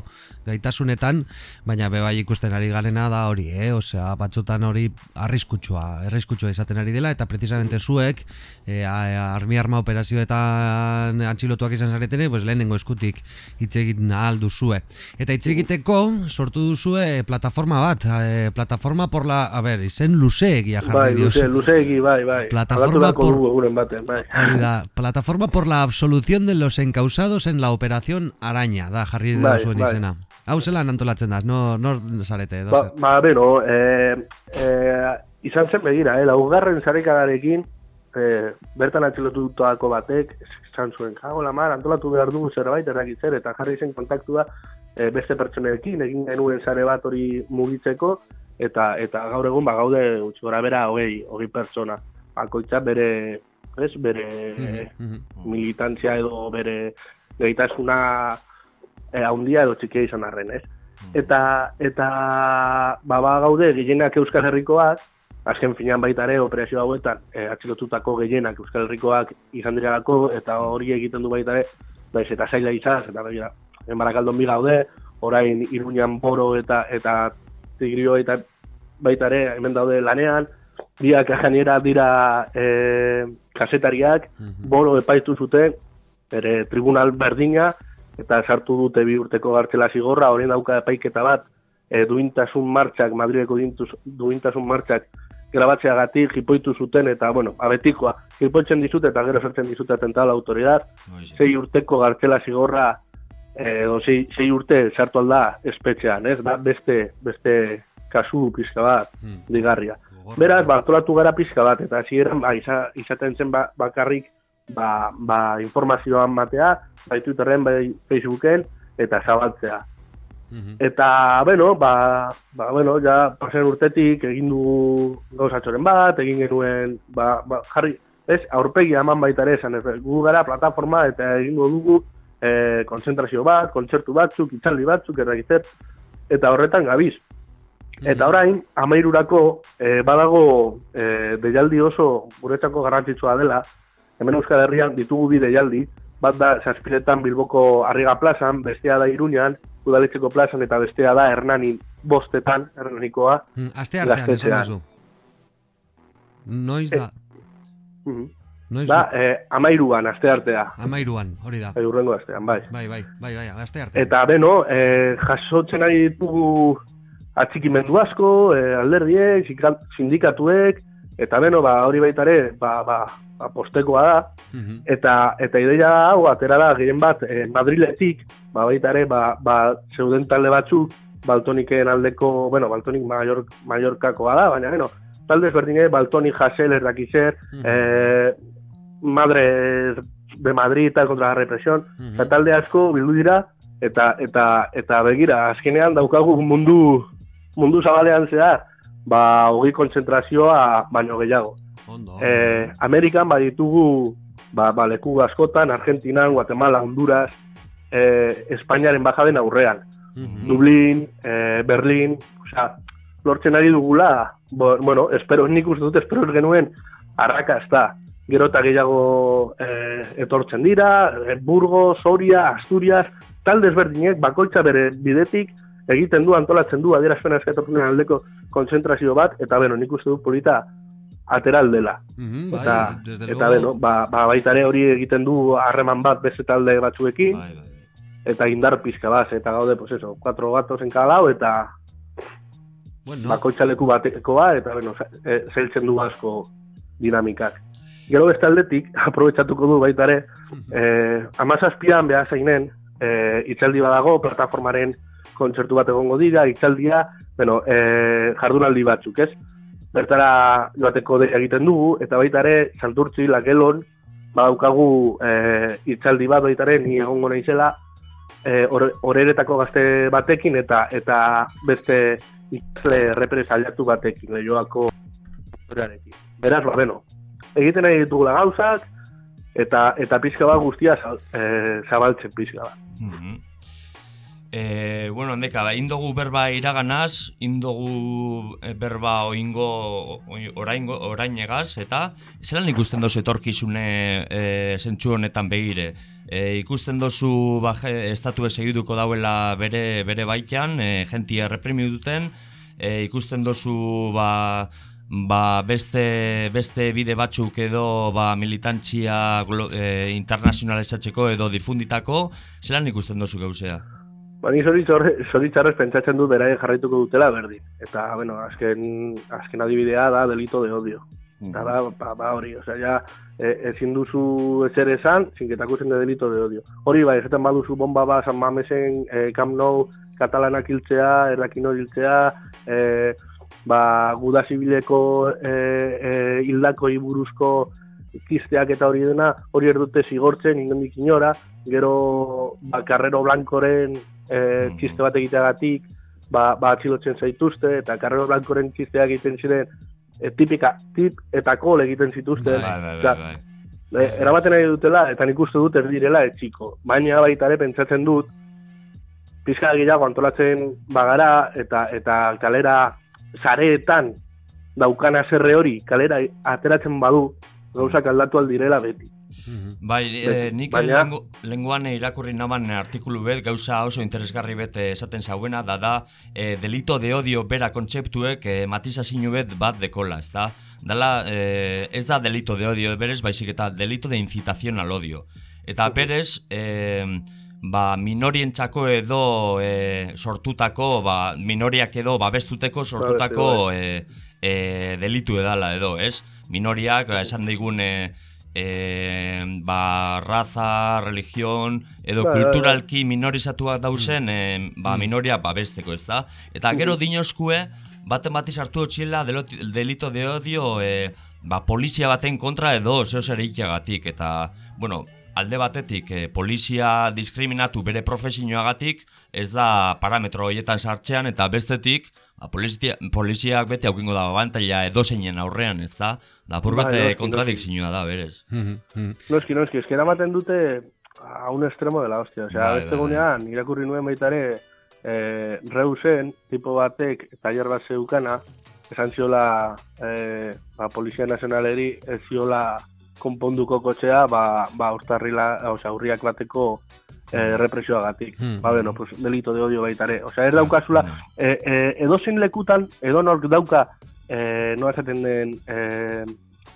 gaitasunetan, baina be bai ikusten ari garena da hori, eh? Osea, batzutan hori arriskutsua, arriskutsua izaten ari dela eta precisamente zuek e, armi arma operazioetan atxilotuak izan zaretene, pues lehenengo eskutik hitz egin ahal duzue. Eta hitz egiteko sortu duzue plataforma bat, e, plataforma por la, a ver, izen luzeegia Bai, jarri luze, diozu. luzeegi, bai, bai. Plataforma por- dugu batean, bai. Hori da, plataforma por la absolución de los encausados en la operación Araña, da, jarri Bai, zuen bai. izena. Hau zelan antolatzen da, no, nor zarete, edo Ba, ba beno, e, e, izan zen begira, eh, laugarren zarekadarekin, e, bertan atxilotutako batek, esan zuen, jago lamar, antolatu behar dugu zerbait, errakitzer, eta jarri zen kontaktua e, beste pertsonekin, egin genuen zare bat hori mugitzeko, eta eta gaur egun ba gaude gutxi gora bera hogei, hogei pertsona. Bakoitza bere, ez, bere militantzia edo bere gaitasuna e, handia edo txikia izan arren, ez? Eta, eta ba, ba gaude gehienak Euskal Herrikoak, azken finean baita ere operazio hauetan e, atxilotutako gehienak Euskal Herrikoak izan direlako, eta hori egiten du baita ere, baiz eta zaila izan, eta begira, en Barakaldon bi gaude, orain Iruñan Boro eta eta Tigrio eta baita ere hemen daude lanean, biak gainera dira e, kasetariak, Boro epaitu zuten, bere tribunal berdina, eta sartu dute bi urteko gartzela zigorra, horien dauka epaiketa bat, e, duintasun martxak, Madrileko duintasun martxak grabatzeagatik jipoitu zuten, eta, bueno, abetikoa, jipoitzen dizute eta gero sartzen dizute atentado a la autoridad, sei urteko gartzela zigorra, edo sei, sei urte sartu alda espetxean, ez, da beste, beste kasu pizka bat, digarria. Beraz, ba, gara pizka bat, eta hasieran ba, iza, izaten zen ba, bakarrik ba, ba, informazioan batea, bai Twitterren, bai Facebooken, eta zabaltzea. Eta, bueno, ba, ba, bueno, ja, pasen urtetik egin du gauzatxoren bat, egin genuen, ba, ba, jarri, ez, aurpegi eman baita ere esan, ez, gu gara plataforma eta egingo dugu e, konzentrazio bat, kontzertu batzuk, itzaldi batzuk, errakitzer, eta horretan gabiz. Eta orain, amairurako, e, badago e, deialdi oso guretzako garrantzitsua dela, hemen Euskal Herrian ditugu bi deialdi, bat da Zazpiretan Bilboko Arriga plazan, bestea da Iruñan, Udaletxeko plazan, eta bestea da Hernanin bostetan, Hernanikoa, Mm, Aste artean esan duzu. Noiz da? Mhm. Noiz Da, da? eh, amairuan, aste artea. Amairuan, hori da. Bai, urrengo astean, bai. Bai, bai, bai, bai, aste artean. Eta beno, eh, jasotzen ari ditugu atxikimendu asko, eh, alderdiek, sindika- sindikatuek, eta beno, ba, hori baita ere, ba, ba, ba, postekoa da, eta eta ideia hau atera da gehien bat eh, Madriletik, ba, baita ere, ba, ba, zeuden talde batzuk, Baltoniken aldeko, bueno, Baltonik Mallor, Mallorkakoa da, baina, bueno, talde ezberdinek, Baltonik Hasel, ez dakizer, eh, Madre de Madrid, tal, contra la represión, eta talde asko bildu dira, eta eta eta begira, azkenean daukagu mundu mundu zabalean zehar, ba, hogei kontzentrazioa baino gehiago. Eh, Amerikan baditugu ba, ba, leku askotan, Argentinan, Guatemala, Honduras, eh, Espainiaren bajaden aurrean. Dublin, eh, Berlin, osea, lortzen ari dugula, bo, bueno, espero, nik uste dut, espero genuen, arrakazta. Gero eta gehiago eh, etortzen dira, eh, Burgos, Soria, Asturias, talde ezberdinek, bakoitza bere bidetik, egiten du, antolatzen du, adierazpen eskatortunen aldeko konzentrazio bat, eta beno, nik uste dut polita atera aldela. Mhm, bai, eta, desde eta beno, ba, ba, baita ere hori egiten du harreman bat beste talde batzuekin, eta indar pizka bat, eta gaude, pues eso, cuatro gatos en cada lado, eta bueno. bakoitza leku batekoa, eta bueno, e, zailtzen du asko dinamikak. Gero beste aldetik, aprobetsatuko du baita ere, eh, amazazpian behar zainen, eh, itzaldi badago, plataformaren kontzertu bat egongo dira, itzaldia, bueno, eh, jardunaldi batzuk, ez? Bertara joateko egiten dugu, eta baita ere, santurtzi, lagelon, badaukagu eh, itzaldi bat baita ere, ni egongo naizela, eh, hor- horeretako gazte batekin, eta eta beste ikasle represaliatu batekin, lehioako. Beraz, ba, beno, egiten nahi ditugula gauzak, eta eta pixka bat guztia eh, zabaltzen pixka bat. Mhm. E, bueno, handeka, ba, indogu berba iraganaz, indogu eh, berba oingo, oi- oraingo, orainegaz, eta zelan ikusten dozu etorkizune e, zentsu honetan begire? E, ikusten dozu ba, estatu segituko dauela bere, bere baitan, e, jentia reprimi duten, e, ikusten dozu ba, ba beste, beste bide batzuk edo ba, militantzia e, internazionalizatzeko edo difunditako, zelan ikusten dozu gauzea? Ba, ni zoritzarrez, pentsatzen dut beraien jarraituko dutela berdin. Eta, bueno, azken, azken adibidea da delito de odio. Eta da, ba, ba hori, osea, ja, e, ezin duzu ezer esan, zinketako zen de delito de odio. Hori, bai, esaten baduzu bomba ba, San Mamesen, e, Camp Nou, katalanak hiltzea, errakino hiltzea, e, ba, guda zibileko e, e, hildako buruzko kisteak eta hori dena, hori erdute zigortzen inondik inora, gero ba, Carrero Blancoren e, kiste bat egiteagatik, ba, ba atxilotzen zaituzte, eta Carrero Blancoren kisteak egiten ziren, e, tipika, tip eta kol egiten zituzten. Bai, bai, bai, bai. e, erabaten nahi dutela, eta nik uste dut ez direla etxiko. Baina baita ere pentsatzen dut, pizka gehiago antolatzen bagara, eta eta kalera sareetan daukan haserre hori kalera ateratzen badu, gauzak aldatu aldirela beti. Bai, e, nik Baina- lengo, lenguan irakurri naban artikulu bet, gauza oso interesgarri bet eh, esaten zauena, da da e, delito de odio bera kontzeptuek e, matizazio bet bat dekola, ez da? Dala, e, ez da delito de odio berez, baizik eta delito de incitación al odio. Eta berez, e, ba, minorientzako edo e, sortutako, ba, minoriak edo babestuteko sortutako e, e, delitu edala edo, ez? Minoriak, ba, esan digun, e, e, ba, raza, religion, edo bai. kulturalki minorizatuak dauzen, e, ba, minoria babesteko, ez da? Eta gero dinoskue, baten bati sartu otxila delito de odio e, ba, polizia baten kontra edo zeo zer eta, bueno, alde batetik e, polizia diskriminatu bere profesioagatik ez da parametro horietan sartzean eta bestetik ba, polizia, poliziak bete aukingo da abantaila edo zeinen aurrean, ez da? Da apur Bai, bate noski, kontradikzioa da, berez. Noski, noski, eski eramaten dute a un extremo de la hostia. Osea, Bai, beste bai, bai. gunean, irakurri nuen baita ere, e, Reusen, tipo batek, tailer bat zeukana, esan ziola e, ba, Polizia Nazionaleri ez ziola konponduko kotxea, ba, ba urtarrila, osea, urriak bateko e, represioagatik. Hmm. Ba, bueno, pues, delito de odio baita ere. Osea, ez daukazula, e, e, edozein lekutan, edonork dauka, e, noa esaten den, e,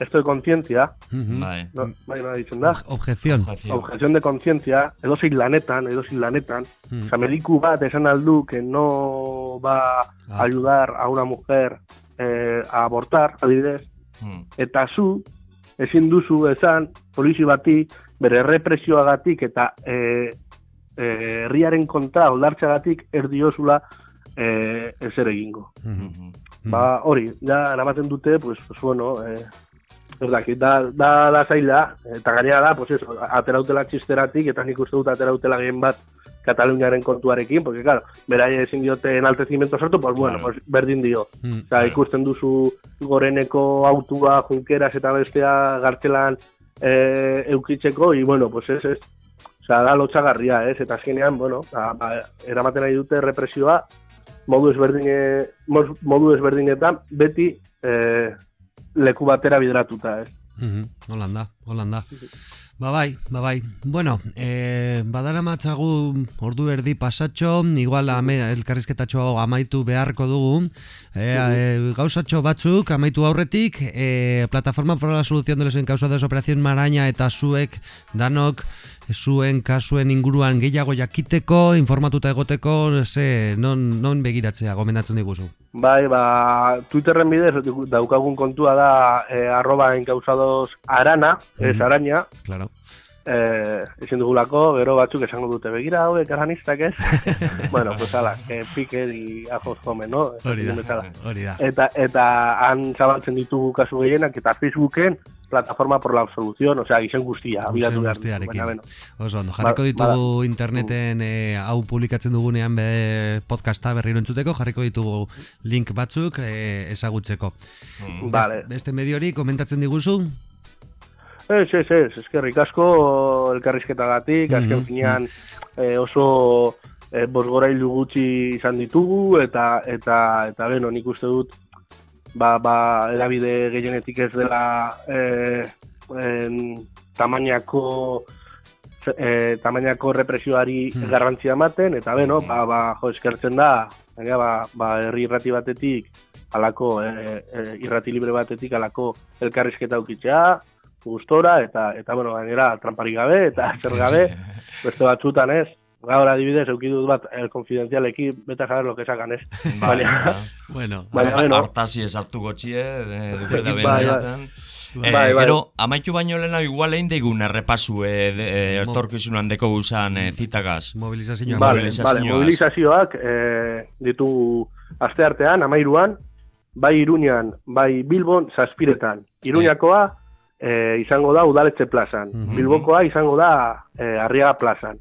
esto de conciencia, Bai. no, bai, nola ditzen da? Objeción. objeción de conciencia, edozein lanetan, edozein lanetan, Mm. Osa, mediku bat esan aldu que no va a ayudar a una mujer eh, a abortar, adibidez, Hmm. eta zu, ezin duzu esan, polizi bati, bere represioagatik eta eh, eh, herriaren kontra oldartxagatik erdiozula eh, ezer egingo. Ba, hori, ja, eramaten dute, pues, bueno, ez dakit, da, da, da zaila, eta gainera da, pues eso, aterautela txisteratik, eta nik uste dut aterautela gehien bat Kataluniaren kontuarekin, porque claro, beraie ezin diote enaltezimento sortu, pues bueno, pues berdin dio. Mm. Osea, ikusten duzu goreneko autua, junkeras eta bestea gartzelan eh, eukitzeko, y bueno, pues ez, ez. Osea, da lotxagarria, ez? Eta azkenean, bueno, ba, ba, eramaten nahi dute represioa modu ezberdine, mos- modu ezberdinetan beti eh, leku batera bideratuta, ez? Mhm, Holanda, Holanda. Ba bai, ba bai. Bueno, eh, badara matzagu ordu erdi pasatxo, igual ame, elkarrizketatxo amaitu beharko dugu. Eh, eh, gauzatxo batzuk amaitu aurretik, eh, Plataforma para la Solución de los Encausados Operación Maraña eta zuek danok zuen kasuen inguruan gehiago jakiteko, informatuta egoteko, ze, non, non begiratzea gomendatzen diguzu? Bai, ba, Twitterren bidez daukagun kontua da eh, arroba enkausados arana, ez Mhm. araña, Claro. Eh, ezin dugulako, gero batzuk esango dute, begira hauek aranistak ez? bueno, pues ala, que pique di ajos come, no? Hori da, hori da. Eta, eta han zabaltzen ditugu kasu gehienak, eta Facebooken, plataforma por la absolución, osea, gizen guztia, bilatu Guzen behar guztiarekin. Oso ondo, jarriko Ba- ditugu bada. interneten eh, hau publikatzen dugunean be podcasta berriro entzuteko, jarriko ditugu link batzuk eh, ezagutzeko. Vale. Best- Beste mediori komentatzen diguzu? Ez, ez, ez, eskerrik asko elkarrizketagatik, azken Mhm, finean eh, oso eh, bosgorailu gutxi izan ditugu, eta, eta, eta beno, nik uste dut, ba, ba, edabide gehienetik ez dela eh, en, tamainako eh, tamainako represioari Hmm. garrantzia ematen, eta beno, ba, ba, jo, eskertzen da, gainera, ba, ba, herri irrati batetik, alako, eh, eh, irrati libre batetik, alako elkarrizketa ukitzea, gustora, eta, eta bueno, gainera, tramparik gabe, eta zer gabe, beste batzutan ez, gaur adibidez, eukidut bat, el konfidenzialeki, beta saber lo que sacan, ez? Bai, Baina, bueno, baina, bueno, Artasi esartu gotxie, de, de, de, Bai, bai. Eh, Bai, bai. Gero, amaitu baino lehena igual egin deigun errepasu eh, de, eh, etorkizunan deko guzan eh, zitagaz. Mobilizazioa. Vale, vale, mobilizazioak eh, ditugu aste artean, amairuan, bai Iruñan, bai Bilbon, zazpiretan. Iruñakoa eh, izango da udaletxe plazan. Bilbokoa izango da eh, Arriaga plazan.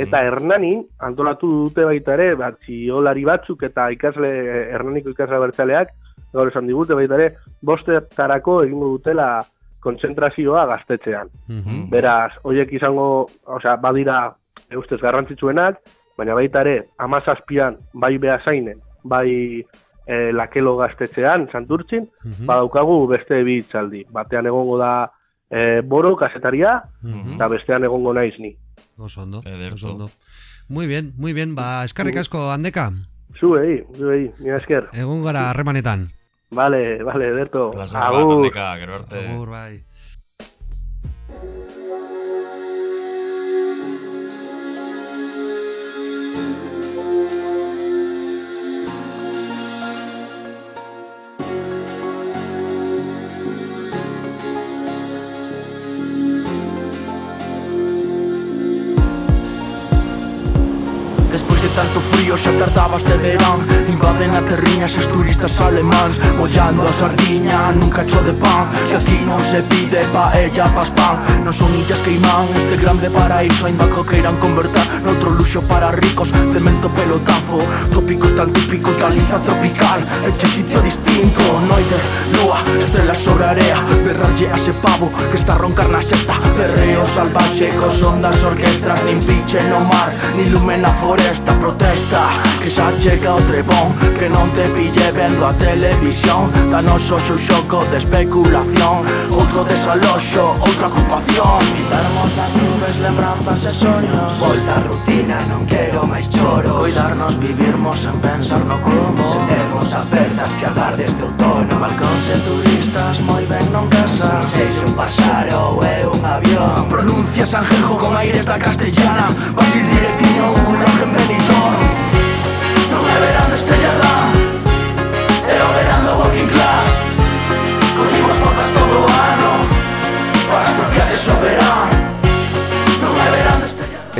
Eta Hernanin antolatu dute baita ere, batziolari batzuk eta ikasle, Hernaniko ikasle bertzaleak, gaur esan digute baita ere, bostetarako egingo dutela kontzentrazioa gaztetxean. Beraz, hoiek izango, osea, badira eustez garrantzitsuenak, baina baita ere, amazazpian, bai behazainen, bai e, lakelo gaztetxean, santurtzin, badaukagu beste bi hitzaldi. Batean egongo da e, boro, kasetaria, eta bestean egongo naiz ni. Oso ondo, oso ondo. Muy bien, muy bien, ba, eskarrik asko handeka. Zuei, zuei, mira esker. Egun gara harremanetan. Vale, vale, bat, handeka, gero arte. Agur, bai. Canto frío xa tardabas de verán. Invaden a terriña xa turistas alemáns Mollando a sardiña nun cacho de pan. Que aquí non se pide paella pas pan Non son illas que imán este grande paraíso Ainda co queiran convertar noutro luxo para ricos. Cemento pelotazo, tópicos tan típicos Galiza tropical, eche sitio distinto Noite, lua, estrela sobre area. Berralle a ese pavo que está a roncar na seta. Perreo salvaxe, cos ondas orquestras Nin pinche no mar, ni lume na foresta protesta Que xa chega o trebón Que non te pille vendo a televisión. Danos o xo xoco de especulación Outro desaloxo, outra ocupación. Quitarmos das nubes As lembranzas e soños. Volta a rutina, non quero máis choro Cuidarnos, vivirmos sen pensar no como Sentemos apertas que agardes de outono Balcóns e turistas, moi ben non casa. Non sei se un pasaro ou é un avión. Pronuncia Sanjejo con aires da castellana. Vas ir directino un gulag en Benidorm. Non é verán de estrellada É o verán do working class. Coñimos forzas todo o ano Para estropear e soberano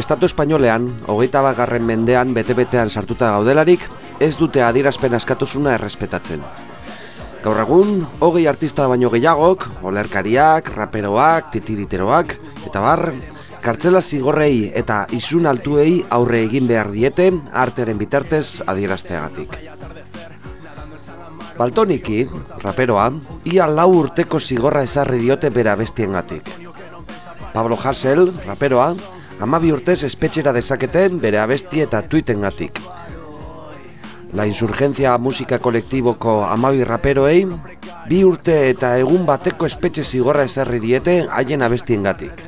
Estatu espainolean, hogeita bagarren mendean bete-betean sartuta gaudelarik, ez dute adierazpen askatasuna errespetatzen. Gaur egun, hogei artista baino gehiagok, olerkariak, raperoak, titiriteroak, eta bar, kartzela zigorrei eta isun altuei aurre egin behar dieten artearen bitartez adierazteagatik. Baltoniki, raperoa, ia lau urteko zigorra ezarri diote bera bestiengatik. Pablo Hassel, raperoa, amabi urtez espetxera dezaketen bere abesti eta tuitengatik. La Insurgencia Musika Kolektiboko amabi raperoei, bi urte eta egun bateko espetxe zigorra ezarri diete haien abestiengatik.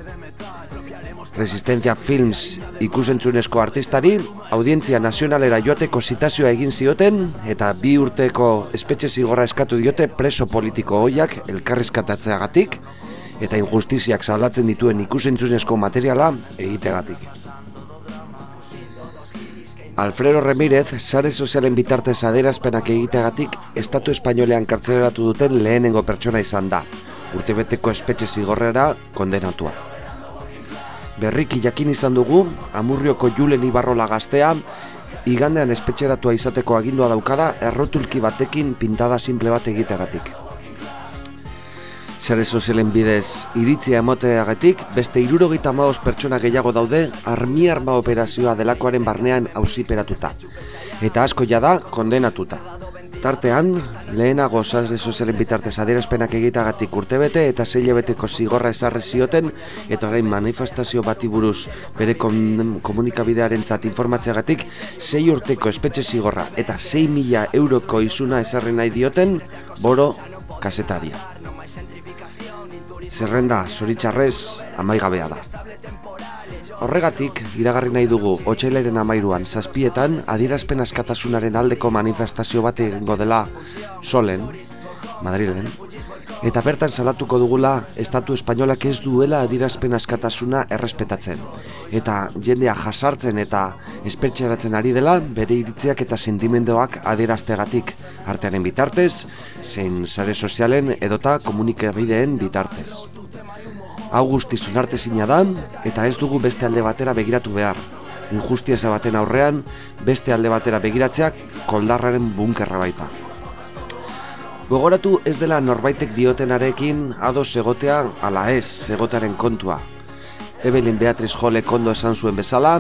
Resistencia Films ikusentzunezko artistari, audientzia nazionalera joateko zitazioa egin zioten eta bi urteko espetxe zigorra eskatu diote preso politiko hoiak elkarrizkatatzeagatik eta injustiziak salatzen dituen ikusentzunezko materiala egitegatik. Alfredo Remírez, sare sozialen bitartez adierazpenak egiteagatik Estatu Espainolean kartzeleratu duten lehenengo pertsona izan da, urtebeteko espetxe zigorrera kondenatua. Berriki jakin izan dugu, Amurrioko Julen Ibarrola gaztea, igandean espetxeratua izateko agindua daukara errotulki batekin pintada simple bat egiteagatik. Sare sozialen bidez iritzia emoteagatik, beste irurogeita maoz pertsona gehiago daude armi arma operazioa delakoaren barnean auziperatuta. Eta asko jada kondenatuta. Tartean, lehenago sare sozialen bitartez adierazpenak egitagatik urtebete eta zeile beteko zigorra esarre zioten eta orain manifestazio bati buruz bere kom komunikabidearen zat informatzeagatik sei urteko espetxe zigorra eta 6 mila euroko izuna esarri nahi dioten boro kasetaria. Zerrenda, zoritxarrez, amaigabea da. Horregatik, iragarri nahi dugu, otxailaren amairuan, zazpietan, adierazpen askatasunaren aldeko manifestazio bat egingo dela solen, Madrilen, eta bertan salatuko dugula Estatu Espainolak ez duela adierazpen askatasuna errespetatzen. Eta jendea jasartzen eta espetxeratzen ari dela, bere iritziak eta sentimendoak adieraztegatik, artearen bitartez, zein sare sozialen edota komunikabideen bitartez. Hau guzti sonarte da, eta ez dugu beste alde batera begiratu behar. Injustiesa baten aurrean, beste alde batera begiratzeak koldarraren bunkerra baita. Gogoratu ez dela norbaitek diotenarekin ados egotea ala ez egotaren kontua. Evelyn Beatriz Jole kondo esan zuen bezala,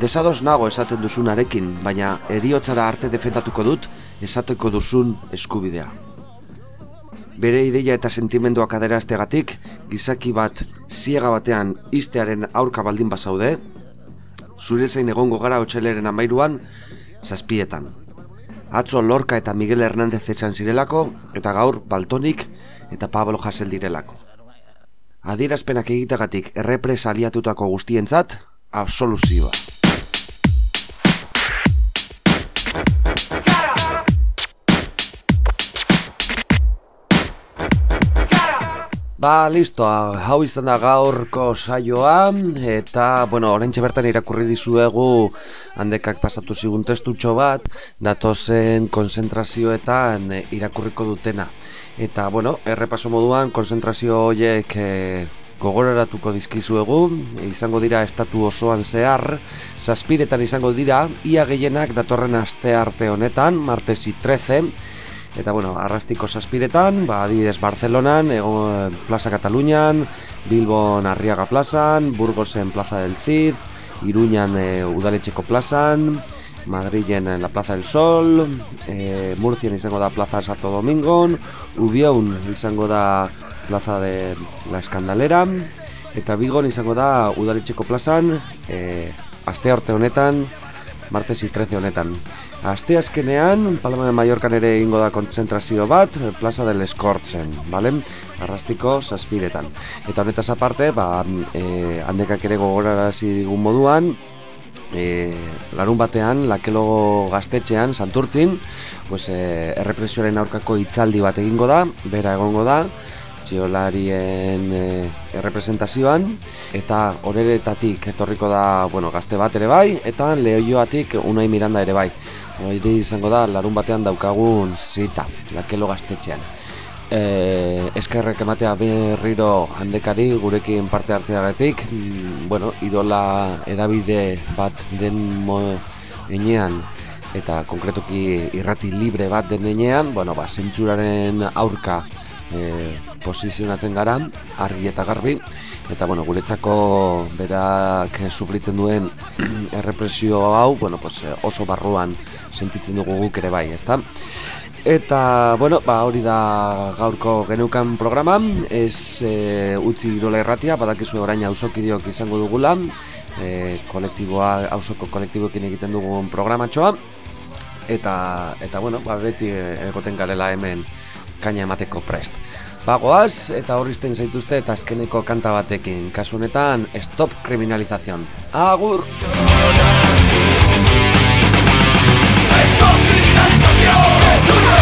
desados nago esaten duzunarekin, baina eriotzara arte defendatuko dut esateko duzun eskubidea. Bere ideia eta sentimenduak aderaztegatik, gizaki bat ziega batean iztearen aurka baldin bazaude, zure zain egongo gara otxaileren amairuan, zazpietan. Atzo Lorca eta Miguel Hernández etxan zirelako, eta gaur Baltonik eta Pablo Jasel direlako. Adierazpenak egitegatik errepresaliatutako guztientzat, absoluzioa. Ba, listo, hau izan da gaurko saioa, eta, bueno, orentxe bertan irakurri dizuegu handekak pasatu zigun testutxo bat, datozen konzentrazioetan irakurriko dutena. Eta, bueno, errepaso moduan, konzentrazio horiek e, gogoraratuko dizkizuegu, izango dira estatu osoan zehar, zazpiretan izango dira, ia gehienak datorren aste arte honetan, martesi 13, Eta bueno, arrastiko saspiretan, ba, adibidez Barcelonan, ego Plaza Katalunian, Bilbon Arriaga Plazan, Burgosen Plaza del Cid, Iruñan e, Udaletxeko Plazan, Madrilen en la Plaza del Sol, e, Murcian izango da Plaza Santo Domingon, Ubion izango da Plaza de la Escandalera, eta Bigon izango da Udaletxeko Plazan, e, aste horte honetan, martesi 13 honetan. Aste azkenean, Palma de Mallorca ere ingo da kontzentrazio bat, Plaza del Eskortzen, bale? Arrastiko saspiretan. Eta honetaz aparte, ba, e, handekak ere gogorarazi digun moduan, e, larun batean, lakelo gaztetxean, santurtzin, pues, e, errepresioaren aurkako hitzaldi bat egingo da, bera egongo da, txiolarien e, errepresentazioan eta horeretatik etorriko da bueno, gazte bat ere bai eta lehoioatik unai miranda ere bai Hori izango da, larun batean daukagun zita, lakelo gaztetxean. E, eskerrek ematea berriro handekari gurekin parte hartzeagatik, mm, bueno, idola edabide bat den mo enean, eta konkretuki irrati libre bat den enean, bueno, ba, zentzuraren aurka e, posizionatzen gara, argi eta garbi, eta bueno, guretzako berak sufritzen duen errepresio hau, bueno, pues, oso barruan sentitzen dugu guk ere bai, ezta? Eta, bueno, ba, hori da gaurko genukan programa, ez e, utzi girola erratia, badakizu orain hausokideok izango dugula, e, kolektiboa, hausoko kolektiboekin egiten dugun programatxoa, eta, eta bueno, ba, beti egoten garela hemen kaina emateko prest. Bagoaz, eta horrizten zaituzte eta azkeneko kanta batekin, kasu honetan, stop kriminalizazion. Agur! ¿Dónde